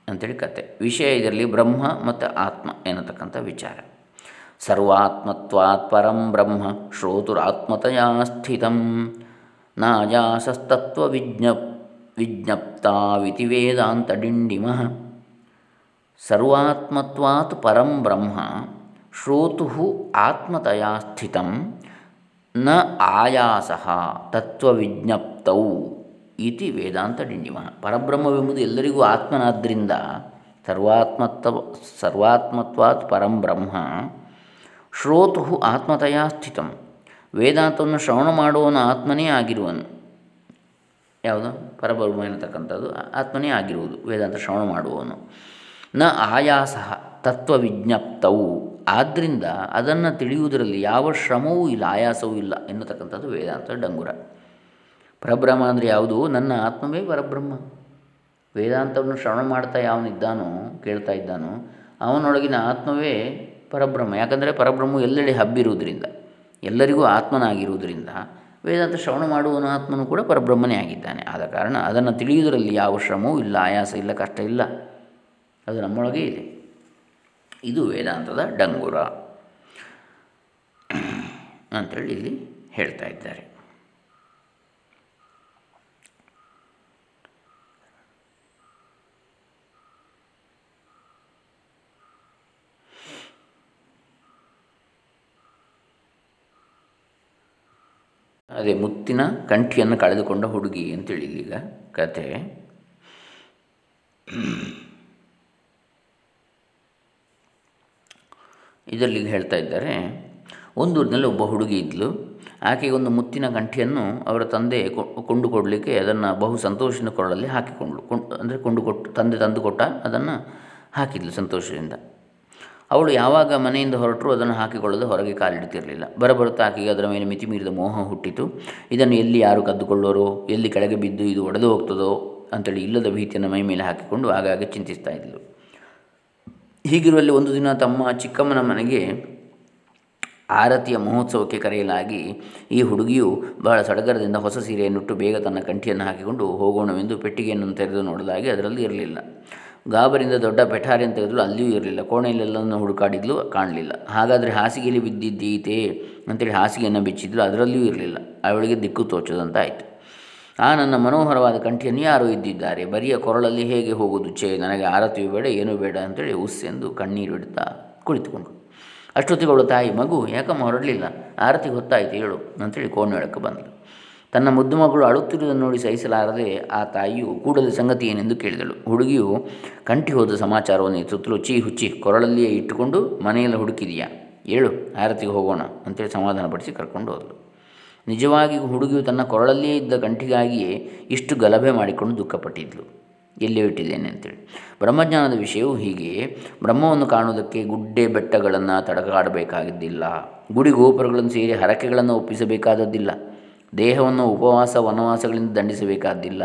ಅಂಥೇಳಿ ಕತೆ. ವಿಷಯ ಇದರಲ್ಲಿ ಬ್ರಹ್ಮ ಮತ್ತು ಆತ್ಮ ಎನ್ನತಕ್ಕಂಥ ವಿಚಾರ. ಸರ್ವಾತ್ಮತ್ವಾತ್ ಪರಂ ಬ್ರಹ್ಮ ಶ್ರೋತುರಾತ್ಮತಯಾ ಸ್ಥಿತಂ. ನಾಜಾಸಸ್ತತ್ವ ವಿಜ್ಞ ವಿಜ್ಞಪ್ತಾವಿತಿ ವೇದಾಂತಡಿಂಡಿಮಃ. ಸರ್ವಾತ್ಮತ್ವಾತ್ ಪರಂ ಬ್ರಹ್ಮ, ಶ್ರೋತು ಆತ್ಮತಯ ಸ್ಥಿತ, ನ ಆಯಾಸ ತತ್ವವಿಜ್ಞಪ್ತೌ ಇತಿ ವೇದಾಂತ ಡಿಂಡಿಮ ಪರಬ್ರಹ್ಮವೆಂಬುದು ಎಲ್ಲರಿಗೂ ಆತ್ಮನಾದ್ದರಿಂದ ಸರ್ವಾತ್ಮತ್ವ, ಸರ್ವಾತ್ಮತ್ವಾತ್ ಪರಂ ಬ್ರಹ್ಮ, ಶ್ರೋತು ಆತ್ಮತಯ ಸ್ಥಿತಂ. ವೇದಾಂತವನ್ನು ಶ್ರವಣ ಮಾಡುವವನು ಆತ್ಮನೇ ಆಗಿರುವನು. ಯಾವುದು ಪರಬ್ರಹ್ಮ ಎನ್ನತಕ್ಕಂಥದ್ದು ಆತ್ಮನೇ ಆಗಿರುವುದು, ವೇದಾಂತ ಶ್ರವಣ ಮಾಡುವವನು. ನ ಆಯಾಸ ತತ್ವವಿಜ್ಞಪ್ತವು ಆದ್ದರಿಂದ ಅದನ್ನು ತಿಳಿಯುವುದರಲ್ಲಿ ಯಾವ ಶ್ರಮವೂ ಇಲ್ಲ, ಆಯಾಸವೂ ಇಲ್ಲ ಎನ್ನತಕ್ಕಂಥದ್ದು ವೇದಾಂತ ಡಂಗುರ. ಪರಬ್ರಹ್ಮ ಅಂದರೆ ಯಾವುದು? ನನ್ನ ಆತ್ಮವೇ ಪರಬ್ರಹ್ಮ. ವೇದಾಂತವನ್ನು ಶ್ರವಣ ಮಾಡ್ತಾ ಯಾವನಿದ್ದಾನೋ, ಕೇಳ್ತಾ ಇದ್ದಾನೋ, ಅವನೊಳಗಿನ ಆತ್ಮವೇ ಪರಬ್ರಹ್ಮ. ಯಾಕಂದರೆ ಪರಬ್ರಹ್ಮ ಎಲ್ಲೆಡೆ ಹಬ್ಬಿರುವುದರಿಂದ, ಎಲ್ಲರಿಗೂ ಆತ್ಮನಾಗಿರುವುದರಿಂದ ವೇದಾಂತ ಶ್ರವಣ ಮಾಡುವನು ಆತ್ಮನು ಕೂಡ ಪರಬ್ರಹ್ಮನೇ ಆಗಿದ್ದಾನೆ. ಆದ ಕಾರಣ ಅದನ್ನು ತಿಳಿಯುವುದರಲ್ಲಿ ಯಾವ ಶ್ರಮವೂ ಇಲ್ಲ, ಆಯಾಸ ಇಲ್ಲ, ಕಷ್ಟ ಇಲ್ಲ. ಅದು ನಮ್ಮೊಳಗೆ ಇದೆ. ಇದು ವೇದಾಂತದ ಡಂಗುರ. ಅಂಥೇಳಿ ಇಲ್ಲಿ ಹೇಳ್ತಾ ಇದ್ದಾರೆ. ಅದೇ ಮುತ್ತಿನ ಕಂಠಿಯನ್ನು ಕಳೆದುಕೊಂಡ ಹುಡುಗಿ ಅಂತೇಳಿ ಈಗ ಕತೆ. ಇದರಲ್ಲಿ ಹೇಳ್ತಾ ಇದ್ದಾರೆ ಒಂದೂರಿನಲ್ಲಿ ಒಬ್ಬ ಹುಡುಗಿ ಇದ್ಲು. ಆಕೆಗೆ ಒಂದು ಮುತ್ತಿನ ಕಂಠಿಯನ್ನು ಅವರ ತಂದೆ ಕೊಂಡುಕೊಡಲಿಕ್ಕೆ ಅದನ್ನು ಬಹು ಸಂತೋಷದ ಕೊರಳಲ್ಲಿ ಹಾಕಿಕೊಂಡ್ಲು ಕೊಂಡು, ಅಂದರೆ ಕೊಂಡುಕೊಟ್ಟು, ತಂದೆ ತಂದು ಕೊಟ್ಟ ಅದನ್ನು ಹಾಕಿದ್ಲು ಸಂತೋಷದಿಂದ. ಅವಳು ಯಾವಾಗ ಮನೆಯಿಂದ ಹೊರಟರೂ ಅದನ್ನು ಹಾಕಿಕೊಳ್ಳದೆ ಹೊರಗೆ ಕಾಲಿಡುತ್ತಿರಲಿಲ್ಲ. ಬರಬರುತ್ತಾ ಆಕೆಗೆ ಅದರ ಮೇಲೆ ಮಿತಿ ಮೀರಿದ ಮೋಹ ಹುಟ್ಟಿತು. ಇದನ್ನು ಎಲ್ಲಿ ಯಾರು ಕದ್ದುಕೊಳ್ಳೋರೋ? ಎಲ್ಲಿ ಕೆಳಗೆ ಬಿದ್ದು ಇದು ಒಡೆದು ಹೋಗ್ತದೋ? ಅಂತೇಳಿ ಇಲ್ಲದ ಭೀತಿಯನ್ನು ಮೈ ಮೇಲೆ ಹಾಕಿಕೊಂಡು ಆಗಾಗ ಚಿಂತಿಸ್ತಾ ಇದ್ಲು. ಹೀಗಿರುವಲ್ಲಿ ಒಂದು ದಿನ ತಮ್ಮ ಚಿಕ್ಕಮ್ಮನ ಮನೆಗೆ ಆರತಿಯ ಮಹೋತ್ಸವಕ್ಕೆ ಕರೆಯಲಾಗಿ ಈ ಹುಡುಗಿಯು ಬಹಳ ಸಡಗರದಿಂದ ಹೊಸ ಸೀರೆಯನ್ನುಟ್ಟು ಬೇಗ ತನ್ನ ಕಂಠಿಯನ್ನು ಹಾಕಿಕೊಂಡು ಹೋಗೋಣವೆಂದು ಪೆಟ್ಟಿಗೆಯನ್ನು ತೆರೆದು ನೋಡಿದಾಗೆ ಅದರಲ್ಲಿ ಇರಲಿಲ್ಲ. ಗಾಬರಿಂದ ದೊಡ್ಡ ಪೆಠಾರಿಯನ್ನು ತೆಗೆದಳು ಅಲ್ಲಿಯೂ ಇರಲಿಲ್ಲ. ಕೋಣೆಯಲ್ಲೆಲ್ಲನೂ ಹುಡುಕಾಡಿದ್ಲು, ಕಾಣಲಿಲ್ಲ. ಹಾಗಾದರೆ ಹಾಸಿಗೆಯಲ್ಲಿ ಬಿದ್ದಿದ್ದೀತೆ ಅಂತೇಳಿ ಹಾಸಿಗೆಯನ್ನು ಬಿಚ್ಚಿದ್ಲು, ಅದರಲ್ಲಿಯೂ ಇರಲಿಲ್ಲ. ಅವಳಿಗೆ ದಿಕ್ಕು ತೋಚದಂತಾಯಿತು. ಆ ನನ್ನ ಮನೋಹರವಾದ ಕಂಠಿಯನ್ನು ಯಾರು ಇದ್ದಿದ್ದಾರೆ? ಬರಿಯ ಕೊರಳಲ್ಲಿ ಹೇಗೆ ಹೋಗುವುದು? ಛೇ, ನನಗೆ ಆರತಿಯು ಬೇಡ, ಏನೂ ಬೇಡ ಅಂತೇಳಿ ಉಸ್ಸೆಂದು ಕಣ್ಣೀರು ಇಡ್ತಾ ಕುಳಿತುಕೊಂಡಳು. ಅಷ್ಟೊತ್ತಿಗಳು ತಾಯಿ, ಮಗು, ಯಾಕಮ್ಮ ಹೊರಡಲಿಲ್ಲ? ಆರತಿ ಹೊತ್ತಾಯಿತು, ಹೇಳು ಅಂತೇಳಿ ಕೋಣೆ ಒಳಕ್ಕೆ ಬಂದಳು ತನ್ನ ಮುದ್ದು ಮಗಳು ಅಳುತ್ತಿರುವುದನ್ನು ನೋಡಿ ಸಹಿಸಲಾರದೆ ಆ ತಾಯಿಯು ಕೂಡಲೇ ಸಂಗತಿ ಏನೆಂದು ಕೇಳಿದಳು. ಹುಡುಗಿಯು ಕಂಠಿ ಹೋದ ಸಮಾಚಾರವನ್ನು ಸುತ್ತಲೂ ಚಿ ಹುಚ್ಚಿ ಕೊರಳಲ್ಲಿಯೇ ಇಟ್ಟುಕೊಂಡು, ಮನೆಯಲ್ಲಿ ಹುಡುಕಿದೆಯಾ? ಏಳು, ಆರತಿಗೆ ಹೋಗೋಣ, ಅಂತೇಳಿ ಸಮಾಧಾನಪಡಿಸಿ ಕರ್ಕೊಂಡು ಹೋದಳು ನಿಜವಾಗಿ ಹುಡುಗಿಯು ತನ್ನ ಕೊರಳಲ್ಲಿಯೇ ಇದ್ದ ಕಂಠಿಗಾಗಿಯೇ ಇಷ್ಟು ಗಲಭೆ ಮಾಡಿಕೊಂಡು ದುಃಖಪಟ್ಟಿದ್ಲು. ಎಲ್ಲೇ ಇಟ್ಟಿದ್ದೇನೆ ಅಂತೇಳಿ. ಬ್ರಹ್ಮಜ್ಞಾನದ ವಿಷಯವು ಹೀಗೆ. ಬ್ರಹ್ಮವನ್ನು ಕಾಣುವುದಕ್ಕೆ ಗುಡ್ಡೆ ಬೆಟ್ಟಗಳನ್ನು ತಡಕಾಡಬೇಕಾಗಿದ್ದಿಲ್ಲ. ಗುಡಿ ಗೋಪುರಗಳನ್ನು ಸೇರಿ ಹರಕೆಗಳನ್ನು ಒಪ್ಪಿಸಬೇಕಾದದ್ದಿಲ್ಲ. ದೇಹವನ್ನು ಉಪವಾಸ ವನವಾಸಗಳಿಂದ ದಂಡಿಸಬೇಕಾದ್ದಿಲ್ಲ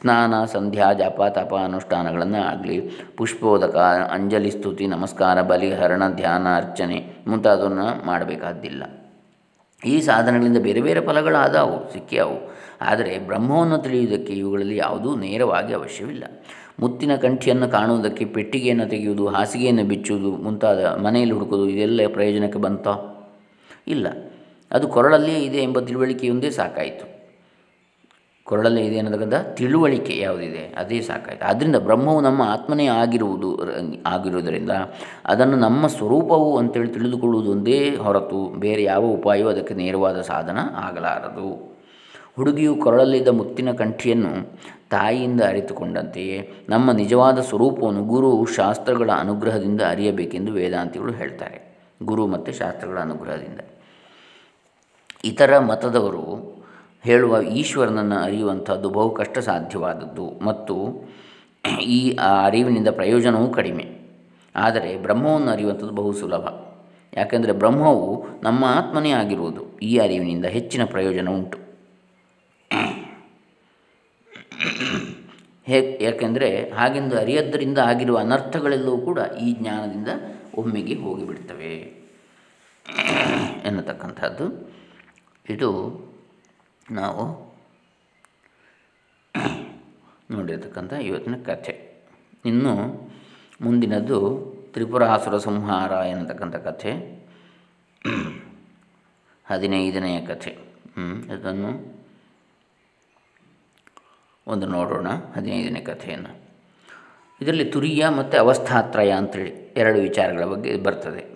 ಸ್ನಾನ, ಸಂಧ್ಯಾ, ಜಪ, ತಪ ಅನುಷ್ಠಾನಗಳನ್ನು ಆಗಲಿ. ಪುಷ್ಪೋದಕ, ಅಂಜಲಿ ಸ್ತುತಿ, ನಮಸ್ಕಾರ, ಬಲಿ, ಹರಣ, ಧ್ಯಾನ, ಅರ್ಚನೆ ಮುಂತಾದವನ್ನು ಮಾಡಬೇಕಾದ್ದಿಲ್ಲ ಈ ಸಾಧನೆಗಳಿಂದ ಬೇರೆ ಬೇರೆ ಫಲಗಳಾದವು, ಸಿಕ್ಕಿಯಾವು. ಆದರೆ ಬ್ರಹ್ಮವನ್ನು ತಿಳಿಯುವುದಕ್ಕೆ ಇವುಗಳಲ್ಲಿ ಯಾವುದೂ ನೇರವಾಗಿ ಅವಶ್ಯವಿಲ್ಲ. ಮುತ್ತಿನ ಕಂಠಿಯನ್ನು ಕಾಣುವುದಕ್ಕೆ, ಪೆಟ್ಟಿಗೆಯನ್ನು ತೆಗೆಯುವುದು, ಹಾಸಿಗೆಯನ್ನು ಬಿಚ್ಚುವುದು, ಮುಂತಾದ ಮನೆಯಲ್ಲಿ ಹುಡುಕುವುದು, ಇದೆಲ್ಲ ಪ್ರಯೋಜನಕ್ಕೆ ಬಂತ? ಇಲ್ಲ. ಅದು ಕೊರಳಲ್ಲೇ ಇದೆ ಎಂಬ ತಿಳುವಳಿಕೆಯೊಂದೇ ಸಾಕಾಯಿತು. ಕೊರಳಲ್ಲೇ ಇದೆ ಅನ್ನತಕ್ಕಂಥ ತಿಳುವಳಿಕೆ ಯಾವುದಿದೆ, ಅದೇ ಸಾಕಾಯಿತು. ಆದ್ದರಿಂದ ಬ್ರಹ್ಮವು ನಮ್ಮ ಆತ್ಮನೇ ಆಗಿರುವುದು, ಆಗಿರುವುದರಿಂದ ಅದನ್ನು ನಮ್ಮ ಸ್ವರೂಪವು ಅಂತೇಳಿ ತಿಳಿದುಕೊಳ್ಳುವುದು ಒಂದೇ ಹೊರತು ಬೇರೆ ಯಾವ ಉಪಾಯವೂ ಅದಕ್ಕೆ ನೇರವಾದ ಸಾಧನ ಆಗಲಾರದು. ಹುಡುಗಿಯು ಕೊರಳಲ್ಲಿದ್ದ ಮುತ್ತಿನ ಕಂಠಿಯನ್ನು ತಾಯಿಯಿಂದ ಅರಿತುಕೊಂಡಂತೆಯೇ ನಮ್ಮ ನಿಜವಾದ ಸ್ವರೂಪವನ್ನು ಗುರು ಶಾಸ್ತ್ರಗಳ ಅನುಗ್ರಹದಿಂದ ಅರಿಯಬೇಕೆಂದು ವೇದಾಂತಿಗಳು ಹೇಳ್ತಾರೆ. ಗುರು ಮತ್ತು ಶಾಸ್ತ್ರಗಳ ಅನುಗ್ರಹದಿಂದ. ಇತರ ಮತದವರು ಹೇಳುವ ಈಶ್ವರನನ್ನು ಅರಿಯುವಂಥದ್ದು ಬಹು ಕಷ್ಟ ಸಾಧ್ಯವಾದದ್ದು ಮತ್ತು ಈ ಆ ಅರಿವಿನಿಂದ ಪ್ರಯೋಜನವೂ ಕಡಿಮೆ. ಆದರೆ ಬ್ರಹ್ಮವನ್ನು ಅರಿಯುವಂಥದ್ದು ಬಹು ಸುಲಭ. ಯಾಕೆಂದರೆ ಬ್ರಹ್ಮವು ನಮ್ಮ ಆತ್ಮನೇ ಆಗಿರುವುದು. ಈ ಅರಿವಿನಿಂದ ಹೆಚ್ಚಿನ ಪ್ರಯೋಜನ ಉಂಟು. ಹೇ, ಯಾಕೆಂದರೆ ಹಾಗೆಂದು ಅರಿಯದ್ದರಿಂದ ಆಗಿರುವ ಅನರ್ಥಗಳೆಲ್ಲವೂ ಕೂಡ ಈ ಜ್ಞಾನದಿಂದ ಒಮ್ಮೆಗೆ ಹೋಗಿಬಿಡ್ತವೆ. ಎನ್ನತಕ್ಕಂಥದ್ದು. ಇದು ನಾವು ನೋಡಿರ್ತಕ್ಕಂಥ ಇವತ್ತಿನ ಕಥೆ. ಇನ್ನು ಮುಂದಿನದ್ದು ತ್ರಿಪುರಾಸುರ ಸಂಹಾರ ಎನ್ನತಕ್ಕಂಥ ಕಥೆ. ಹದಿನೈದನೆಯ ಕಥೆ. ಅದನ್ನು ಒಂದು ನೋಡೋಣ, ಹದಿನೈದನೇ ಕಥೆಯನ್ನು. ಇದರಲ್ಲಿ ತುರಿಯ ಮತ್ತು ಅವಸ್ಥಾತ್ರಯ ಅಂತೇಳಿ ಎರಡು ವಿಚಾರಗಳ ಬಗ್ಗೆ ಬರ್ತದೆ.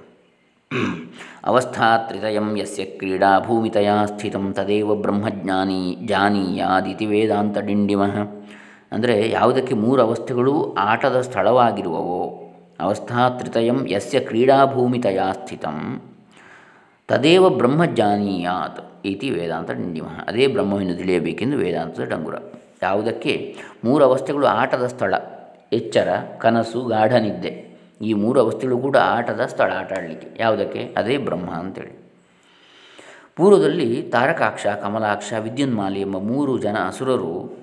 ಅವಸ್ಥಾತ್ರಿತಯಂ ಯಸ್ಯ ಕ್ರೀಡಾ ಭೂಮಿತಯ ಸ್ಥಿತಂ ತದೇವ ಬ್ರಹ್ಮಜ್ಞಾನಿ ಜಾನೀಯಾದಿತಿ ವೇದಾಂತ ಡಿಂಡಿಮಃ. ಅಂದರೆ ಯಾವುದಕ್ಕೆ ಮೂರು ಅವಸ್ಥೆಗಳು ಆಟದ ಸ್ಥಳವಾಗಿರುವವೋ, ಅವಸ್ಥಾತ್ರಿತಯಂ ಯಸ್ಯ ಕ್ರೀಡಾಭೂಮಿತಯ ಸ್ಥಿತಂ ತದೇವ ಬ್ರಹ್ಮಜ್ಞಾನೀಯಾತ್ ಇತಿ ವೇದಾಂತ ಡಿಂಡಿಮಃ. ಅದೇ ಬ್ರಹ್ಮವನ್ನು ತಿಳಿಯಬೇಕೆಂದು ವೇದಾಂತದ ಡಂಗುರ. ಯಾವುದಕ್ಕೆ ಮೂರು ಅವಸ್ಥೆಗಳು ಆಟದ ಸ್ಥಳ, ಎಚ್ಚರ, ಕನಸು ಗಾಢ ನಿದ್ದೆ ಈ ಮೂರು ಅವಸ್ಥೆಗಳು ಕೂಡ ಆಟದ ಸ್ಥಳ ಆಟ ಆಡಲಿಕ್ಕೆ. ಯಾವುದಕ್ಕೆ? ಅದೇ ಬ್ರಹ್ಮ ಅಂತೇಳಿ. ಪೂರ್ವದಲ್ಲಿ ತಾರಕಾಕ್ಷ, ಕಮಲಾಕ್ಷ, ವಿದ್ಯುನ್ಮಾಲಿ ಎಂಬ ಮೂರು ಜನ ಅಸುರರು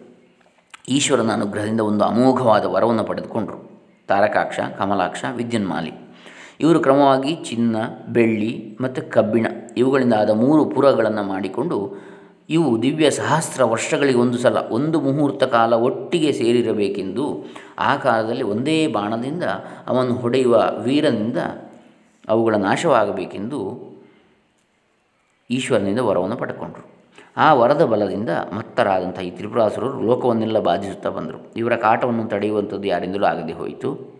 ಈಶ್ವರನ ಅನುಗ್ರಹದಿಂದ ಒಂದು ಅಮೋಘವಾದ ವರವನ್ನು ಪಡೆದುಕೊಂಡರು. ತಾರಕಾಕ್ಷ, ಕಮಲಾಕ್ಷ, ವಿದ್ಯುನ್ಮಾಲಿ. ಇವರು ಕ್ರಮವಾಗಿ ಚಿನ್ನ, ಬೆಳ್ಳಿ ಮತ್ತು ಕಬ್ಬಿಣ ಇವುಗಳಿಂದ ಆದ ಮೂರು ಪುರಗಳನ್ನು ಮಾಡಿಕೊಂಡು ಇವು ದಿವ್ಯ ಸಹಸ್ರ ವರ್ಷಗಳಿಗೆ ಒಂದು ಸಲ, ಒಂದು ಮುಹೂರ್ತ ಕಾಲ ಒಟ್ಟಿಗೆ ಸೇರಿರಬೇಕೆಂದು ಆ ಕಾಲದಲ್ಲಿ ಒಂದೇ ಬಾಣದಿಂದ ಅವನು ಹೊಡೆಯುವ ವೀರನಿಂದ ಅವುಗಳ ನಾಶವಾಗಬೇಕೆಂದು ಈಶ್ವರನಿಂದ ವರವನ್ನು ಪಡ್ಕೊಂಡ್ರು. ಆ ವರದ ಬಲದಿಂದ ಮತ್ತರಾದಂಥ ಈ ತ್ರಿಪುರಾಸುರರು ಲೋಕವನ್ನೆಲ್ಲ ಬಾಧಿಸುತ್ತಾ ಬಂದರು. ಇವರ ಕಾಟವನ್ನು ತಡೆಯುವಂಥದ್ದು ಯಾರಿಂದಲೂ ಆಗದೆ ಹೋಯಿತು.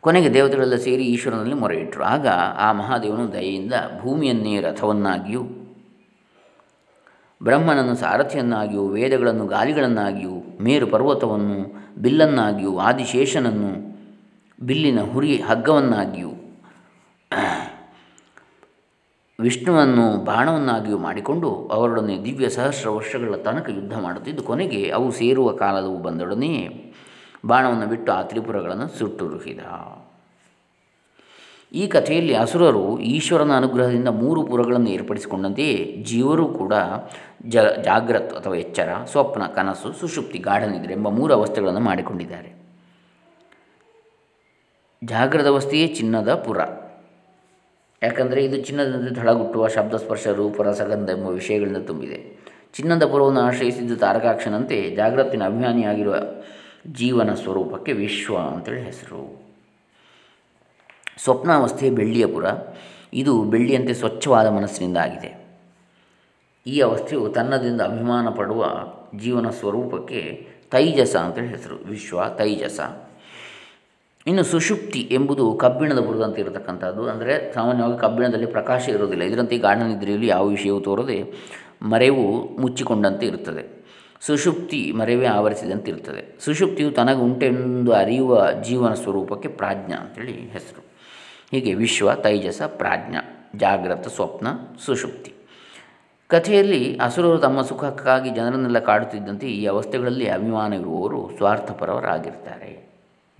ಕೊನೆಗೆ ದೇವತೆಗಳೆಲ್ಲ ಸೇರಿ ಈಶ್ವರನಲ್ಲಿ ಮೊರೆಯಿಟ್ಟರು ಆಗ ಆ ಮಹಾದೇವನು ದಯೆಯಿಂದ ಭೂಮಿಯನ್ನೇ ರಥವನ್ನಾಗಿಯೂ ಬ್ರಹ್ಮನನ್ನು ಸಾರಥಿಯನ್ನಾಗಿಯೂ, ವೇದಗಳನ್ನು ಗಾಲಿಗಳನ್ನಾಗಿಯೂ ಮೇರು ಪರ್ವತವನ್ನು, ಬಿಲ್ಲನ್ನಾಗಿಯೂ, ಆದಿಶೇಷನನ್ನು, ಬಿಲ್ಲಿನ ಹುರಿ ಹಗ್ಗವನ್ನಾಗಿಯೂ ವಿಷ್ಣುವನ್ನು ಬಾಣವನ್ನಾಗಿಯೂ ಮಾಡಿಕೊಂಡು ಅವರೊಡನೆ ದಿವ್ಯ ಸಹಸ್ರ ವರ್ಷಗಳ ತನಕ ಯುದ್ಧ ಮಾಡುತ್ತಿದ್ದು, ಕೊನೆಗೆ ಅವು ಸೇರುವ ಕಾಲದವು ಬಂದೊಡನೆಯೇ ಬಾಣವನ್ನು ಬಿಟ್ಟು ಆ ತ್ರಿಪುರಗಳನ್ನು ಸುಟ್ಟುರುಹಿದ. ಈ ಕಥೆಯಲ್ಲಿ ಅಸುರರು ಈಶ್ವರನ ಅನುಗ್ರಹದಿಂದ ಮೂರು ಪುರಗಳನ್ನು ಏರ್ಪಡಿಸಿಕೊಂಡಂತೆಯೇ ಜೀವರು ಕೂಡ ಜ, ಜಾಗ್ರತ್ ಅಥವಾ ಎಚ್ಚರ, ಸ್ವಪ್ನ, ಕನಸು, ಸುಷುಪ್ತಿ, ಗಾಢನಿದ್ರೆ ಎಂಬ ಮೂರು ಅವಸ್ಥೆಗಳನ್ನು ಮಾಡಿಕೊಂಡಿದ್ದಾರೆ. ಜಾಗ್ರದ ಅವಸ್ಥೆಯೇ ಚಿನ್ನದ ಪುರ. ಯಾಕಂದರೆ ಇದು ಚಿನ್ನದಂತೆ ಧಳಗುಟ್ಟುವ ಶಬ್ದ ಸ್ಪರ್ಶ ರೂಪರ ಎಂಬ ವಿಷಯಗಳಿಂದ ತುಂಬಿದೆ. ಚಿನ್ನದ ಪುರವನ್ನು ಆಶ್ರಯಿಸಿದ್ದು ತಾರಕಾಕ್ಷನಂತೆ ಜಾಗ್ರತಿನ ಅಭಿಮಾನಿಯಾಗಿರುವ ಜೀವನ ಸ್ವರೂಪಕ್ಕೆ ವಿಶ್ವ ಅಂತೇಳಿ ಹೆಸರು. ಸ್ವಪ್ನಾವಸ್ಥೆ ಬೆಳ್ಳಿಯ ಪುರ. ಇದು ಬೆಳ್ಳಿಯಂತೆ ಸ್ವಚ್ಛವಾದ ಮನಸ್ಸಿನಿಂದ ಆಗಿದೆ ಈ ಅವಸ್ಥೆಯು ತನ್ನದಿಂದ ಅಭಿಮಾನ ಪಡುವ ಜೀವನ ಸ್ವರೂಪಕ್ಕೆ ತೈಜಸ ಅಂತ ಹೆಸರು, ವಿಶ್ವ ತೈಜಸ. ಇನ್ನು ಸುಷುಪ್ತಿ ಎಂಬುದು ಕಬ್ಬಿಣದ ಬುಡದಂತೆ ಇರತಕ್ಕಂಥದ್ದು. ಅಂದರೆ ಸಾಮಾನ್ಯವಾಗಿ ಕಬ್ಬಿಣದಲ್ಲಿ ಪ್ರಕಾಶ ಇರೋದಿಲ್ಲ ಇದರಂತೆ ಗಾಢ ನಿದ್ರೆಯಲ್ಲಿ ಯಾವ ವಿಷಯವೂ ತೋರದೆ ಮರೆವು ಮುಚ್ಚಿಕೊಂಡಂತೆ ಇರುತ್ತದೆ. ಸುಷುಪ್ತಿ ಮರೆವೇ ಆವರಿಸಿದಂತೆ ಇರ್ತದೆ ಸುಷುಪ್ತಿಯು ತನಗೆ ಉಂಟೆಂದು ಅರಿಯುವ ಜೀವನ ಸ್ವರೂಪಕ್ಕೆ ಪ್ರಾಜ್ಞ ಅಂತೇಳಿ ಹೆಸರು. ಹೀಗೆ ವಿಶ್ವ, ತೈಜಸ, ಪ್ರಾಜ್ಞ, ಜಾಗ್ರತ, ಸ್ವಪ್ನ, ಸುಷುಪ್ತಿ. ಕಥೆಯಲ್ಲಿ ಅಸುರರು ತಮ್ಮ ಸುಖಕ್ಕಾಗಿ ಜನರನ್ನೆಲ್ಲ ಕಾಡುತ್ತಿದ್ದಂತೆ ಈ ಅವಸ್ಥೆಗಳಲ್ಲಿ ಅಭಿಮಾನವಿರುವವರು ಸ್ವಾರ್ಥಪರವರಾಗಿರ್ತಾರೆ.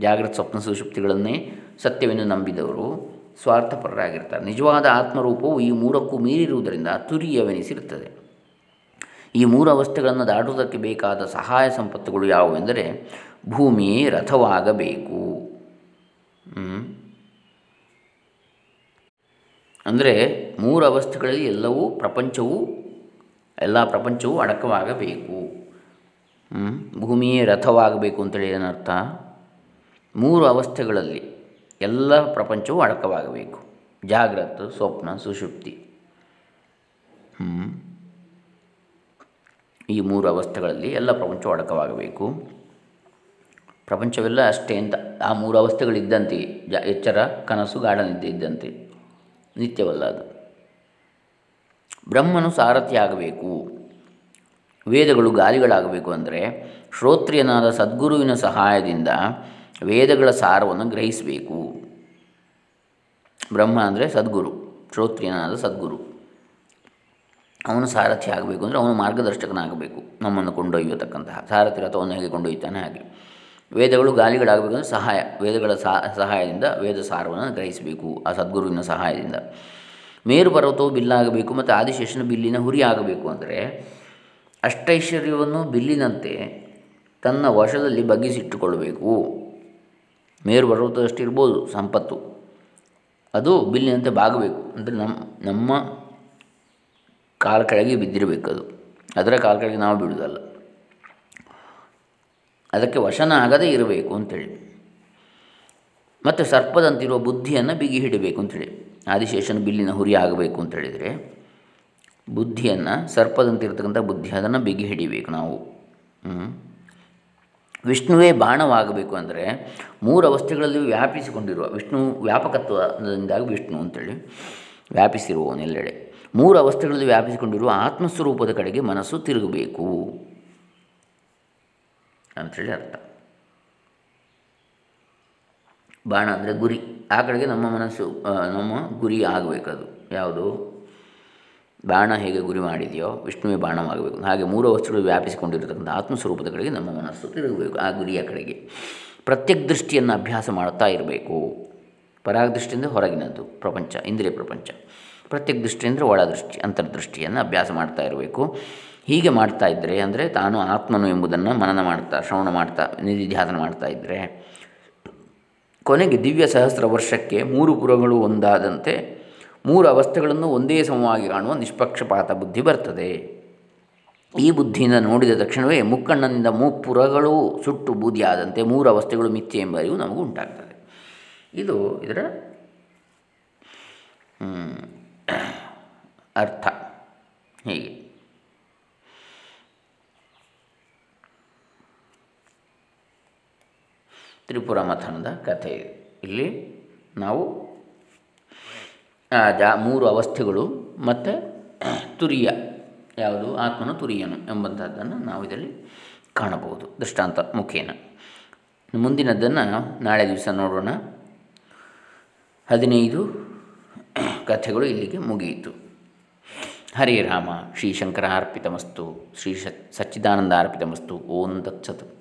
ಜಾಗೃತ ಸ್ವಪ್ನ, ಸುಷುಪ್ತಿಗಳನ್ನೇ ಸತ್ಯವೆಂದು ನಂಬಿದವರು ಸ್ವಾರ್ಥಪರರಾಗಿರ್ತಾರೆ. ನಿಜವಾದ ಆತ್ಮರೂಪವು ಈ ಮೂರಕ್ಕೂ ಮೀರಿರುವುದರಿಂದ ತುರಿಯವೆನಿಸಿರುತ್ತದೆ. ಈ ಮೂರು ಅವಸ್ಥೆಗಳನ್ನು ದಾಟುವುದಕ್ಕೆ ಬೇಕಾದ ಸಹಾಯ ಸಂಪತ್ತುಗಳು ಯಾವುವೆಂದರೆ ಭೂಮಿಯೇ ರಥವಾಗಬೇಕು. ಅಂದರೆ ಮೂರು ಅವಸ್ಥೆಗಳಲ್ಲಿ ಎಲ್ಲವೂ ಪ್ರಪಂಚವು, ಎಲ್ಲ ಪ್ರಪಂಚವೂ ಅಡಕವಾಗಬೇಕು. ಭೂಮಿಯೇ ರಥವಾಗಬೇಕು ಅಂತೇಳಿ ಏನರ್ಥ? ಮೂರು ಅವಸ್ಥೆಗಳಲ್ಲಿ ಎಲ್ಲ ಪ್ರಪಂಚವೂ ಅಡಕವಾಗಬೇಕು. ಜಾಗ್ರತ, ಸ್ವಪ್ನ, ಸುಷುಪ್ತಿ. ಈ ಮೂರು ಅವಸ್ಥೆಗಳಲ್ಲಿ ಎಲ್ಲ ಪ್ರಪಂಚವು ಅಡಕವಾಗಬೇಕು. ಪ್ರಪಂಚವೆಲ್ಲ ಅಷ್ಟೇ ಅಂತ. ಆ ಮೂರು ಅವಸ್ಥೆಗಳಿದ್ದಂತೆ, ಜ, ಎಚ್ಚರ, ಕನಸು, ಗಾಢನಿದ್ದೆ ಇದ್ದಂತೆ. ನಿತ್ಯವಲ್ಲ ಅದು. ಬ್ರಹ್ಮನು ಸಾರಥಿ ಆಗಬೇಕು. ವೇದಗಳು ಗಾಲಿಗಳಾಗಬೇಕು ಅಂದರೆ ಶ್ರೋತ್ರಿಯನಾದ ಸದ್ಗುರುವಿನ ಸಹಾಯದಿಂದ ವೇದಗಳ ಸಾರವನ್ನು ಗ್ರಹಿಸಬೇಕು. ಬ್ರಹ್ಮ ಅಂದರೆ ಸದ್ಗುರು, ಶ್ರೋತ್ರಿಯನಾದ ಸದ್ಗುರು. ಅವನು ಸಾರಥಿ ಆಗಬೇಕು ಅಂದರೆ ಅವನು ಮಾರ್ಗದರ್ಶಕನಾಗಬೇಕು. ನಮ್ಮನ್ನು ಕೊಂಡೊಯ್ಯತಕ್ಕಂತಹ, ಸಾರಥಿ ರಥವನ್ನು ಹೇಗೆ ಕೊಂಡೊಯ್ತಾನೆ ಹಾಗೆ. ವೇದಗಳು ಗಾಲಿಗಳಾಗಬೇಕು ಅಂದರೆ ಸಹಾಯ, ವೇದಗಳ ಸಹಾಯದಿಂದ ವೇದ ಸಾರವನ್ನು ಗ್ರಹಿಸಬೇಕು, ಆ ಸದ್ಗುರುವಿನ ಸಹಾಯದಿಂದ. ಮೇರು ಪರ್ವತವು ಬಿಲ್ಲಾಗಬೇಕು ಮತ್ತು ಆದಿಶೇಷನ ಬಿಲ್ಲಿನ ಹುರಿ ಆಗಬೇಕು ಅಂದರೆ ಅಷ್ಟೈಶ್ವರ್ಯವನ್ನು ಬಿಲ್ಲಿನಂತೆ ತನ್ನ ವಶದಲ್ಲಿ ಬಗ್ಗಿಸಿಟ್ಟುಕೊಳ್ಳಬೇಕು. ಮೇರು ಪರ್ವತದಷ್ಟು ಇರ್ಬೋದು ಸಂಪತ್ತು, ಅದು ಬಿಲ್ಲಿನಂತೆ ಬಾಗಬೇಕು ಅಂದರೆ ನಮ್ಮ ನಮ್ಮ ಕಾಲ ಕೆಳಗೆ ಬಿದ್ದಿರಬೇಕು ಅದು ಅದರ ಕಾಲ ಕೆಳಗೆ ನಾವು ಬಿಡುವುದಲ್ಲ. ಅದಕ್ಕೆ ವಶನ ಆಗದೇ ಇರಬೇಕು ಅಂತೇಳಿ. ಮತ್ತು ಸರ್ಪದಂತಿರುವ ಬುದ್ಧಿಯನ್ನು ಬಿಗಿ ಹಿಡಬೇಕು ಅಂತೇಳಿ. ಆದಿಶೇಷನ ಬಿಲ್ಲಿನ ಹುರಿ ಆಗಬೇಕು ಅಂತ ಹೇಳಿದರೆ ಬುದ್ಧಿಯನ್ನು ಸರ್ಪದಂತಿರ್ತಕ್ಕಂಥ ಬುದ್ಧಿ, ಅದನ್ನು ಬಿಗಿ ಹಿಡಿಬೇಕು ನಾವು. ವಿಷ್ಣುವೇ ಬಾಣವಾಗಬೇಕು ಅಂದರೆ ಮೂರು ಅವಸ್ಥೆಗಳಲ್ಲಿ ವ್ಯಾಪಿಸಿಕೊಂಡಿರುವ ವಿಷ್ಣು ವ್ಯಾಪಕತ್ವದಿಂದಾಗಿ ವಿಷ್ಣು ಅಂತೇಳಿ ವ್ಯಾಪಿಸಿರುವವನೆಲ್ಲೆಡೆ ಮೂರು ಅವಸ್ಥೆಗಳಲ್ಲಿ ವ್ಯಾಪಿಸಿಕೊಂಡಿರುವ ಆತ್ಮಸ್ವರೂಪದ ಕಡೆಗೆ ಮನಸ್ಸು ತಿರುಗಬೇಕು. ಅಂಥೇಳಿ ಅರ್ಥ. ಬಾಣ ಅಂದರೆ ಗುರಿ. ಆ ಕಡೆಗೆ ನಮ್ಮ ಮನಸ್ಸು ನಮ್ಮ ಗುರಿ ಆಗಬೇಕದು. ಯಾವುದು? ಬಾಣ ಹೇಗೆ ಗುರಿ ಮಾಡಿದೆಯೋ ವಿಷ್ಣುವೇ ಬಾಣವಾಗಬೇಕು. ಹಾಗೆ ಮೂರು ವಸ್ತುಗಳು ವ್ಯಾಪಿಸಿಕೊಂಡಿರತಕ್ಕಂಥ ಆತ್ಮಸ್ವರೂಪದ ಕಡೆಗೆ ನಮ್ಮ ಮನಸ್ಸು ತಿರುಗಬೇಕು ಆ ಗುರಿಯ ಕಡೆಗೆ. ಪ್ರತ್ಯಕ್ ದೃಷ್ಟಿಯನ್ನು ಅಭ್ಯಾಸ ಮಾಡುತ್ತಾ ಇರಬೇಕು. ಪರಾಗ ದೃಷ್ಟಿಯಿಂದ ಹೊರಗಿನದ್ದು, ಪ್ರಪಂಚ, ಇಂದ್ರಿಯ ಪ್ರಪಂಚ. ಪ್ರತ್ಯಕ್ ದೃಷ್ಟಿ ಅಂದರೆ ಒಳದೃಷ್ಟಿ, ಅಂತರ್ದೃಷ್ಟಿಯನ್ನು ಅಭ್ಯಾಸ ಮಾಡ್ತಾ ಇರಬೇಕು. ಹೀಗೆ ಮಾಡ್ತಾ ಇದ್ದರೆ ಅಂದರೆ ತಾನು ಆತ್ಮನು ಎಂಬುದನ್ನು ಮನನ ಮಾಡ್ತಾ, ಶ್ರವಣ ಮಾಡ್ತಾ ನಿಧಿಧ್ಯಾಸನ ಮಾಡ್ತಾ ಇದ್ದರೆ ಕೊನೆಗೆ ದಿವ್ಯ ಸಹಸ್ರ ವರ್ಷಕ್ಕೆ ಮೂರು ಪುರಗಳು ಒಂದಾದಂತೆ ಮೂರು ಅವಸ್ಥೆಗಳನ್ನು ಒಂದೇ ಸಮವಾಗಿ ಕಾಣುವ ನಿಷ್ಪಕ್ಷಪಾತ ಬುದ್ಧಿ ಬರ್ತದೆ. ಈ ಬುದ್ಧಿಯಿಂದ ನೋಡಿದ ತಕ್ಷಣವೇ ಮುಕ್ಕಣ್ಣನಿಂದ ಮೂಪುರಗಳು ಸುಟ್ಟು ಬೂದಿಯಾದಂತೆ ಮೂರು ಅವಸ್ಥೆಗಳು ಮಿಥ್ಯೆ ಎಂಬ ಅರಿವು ನಮಗೂ ಉಂಟಾಗ್ತದೆ. ಇದು ಇದರ ಅರ್ಥ. ಹೀಗೆ. ತ್ರಿಪುರ ಮಥನದ ಕಥೆ. ಇಲ್ಲಿ ನಾವು ಜಾ, ಮೂರು ಅವಸ್ಥೆಗಳು ಮತ್ತು ತುರಿಯ. ಯಾವುದು? ಆತ್ಮನ ತುರಿಯನು ಎಂಬಂಥದ್ದನ್ನು ನಾವು ಇದರಲ್ಲಿ ಕಾಣಬಹುದು. ದೃಷ್ಟಾಂತ ಮುಖೇನ. ಮುಂದಿನದ್ದನ್ನು ನಾಳೆ ದಿವಸ ನೋಡೋಣ. ಹದಿನೈದು ಕಥೆಗಳು ಇಲ್ಲಿಗೆ ಮುಗಿಯಿತು. ಹರೇ ರಾಮ ಶ್ರೀ ಶಂಕರ ಅರ್ಪಿತಮಸ್ತು, ಶ್ರೀ ಸಚ್ಚಿದಾನಂದ ಅರ್ಪಿತಮಸ್ತು, ಓಂ ದತ್ಸತ್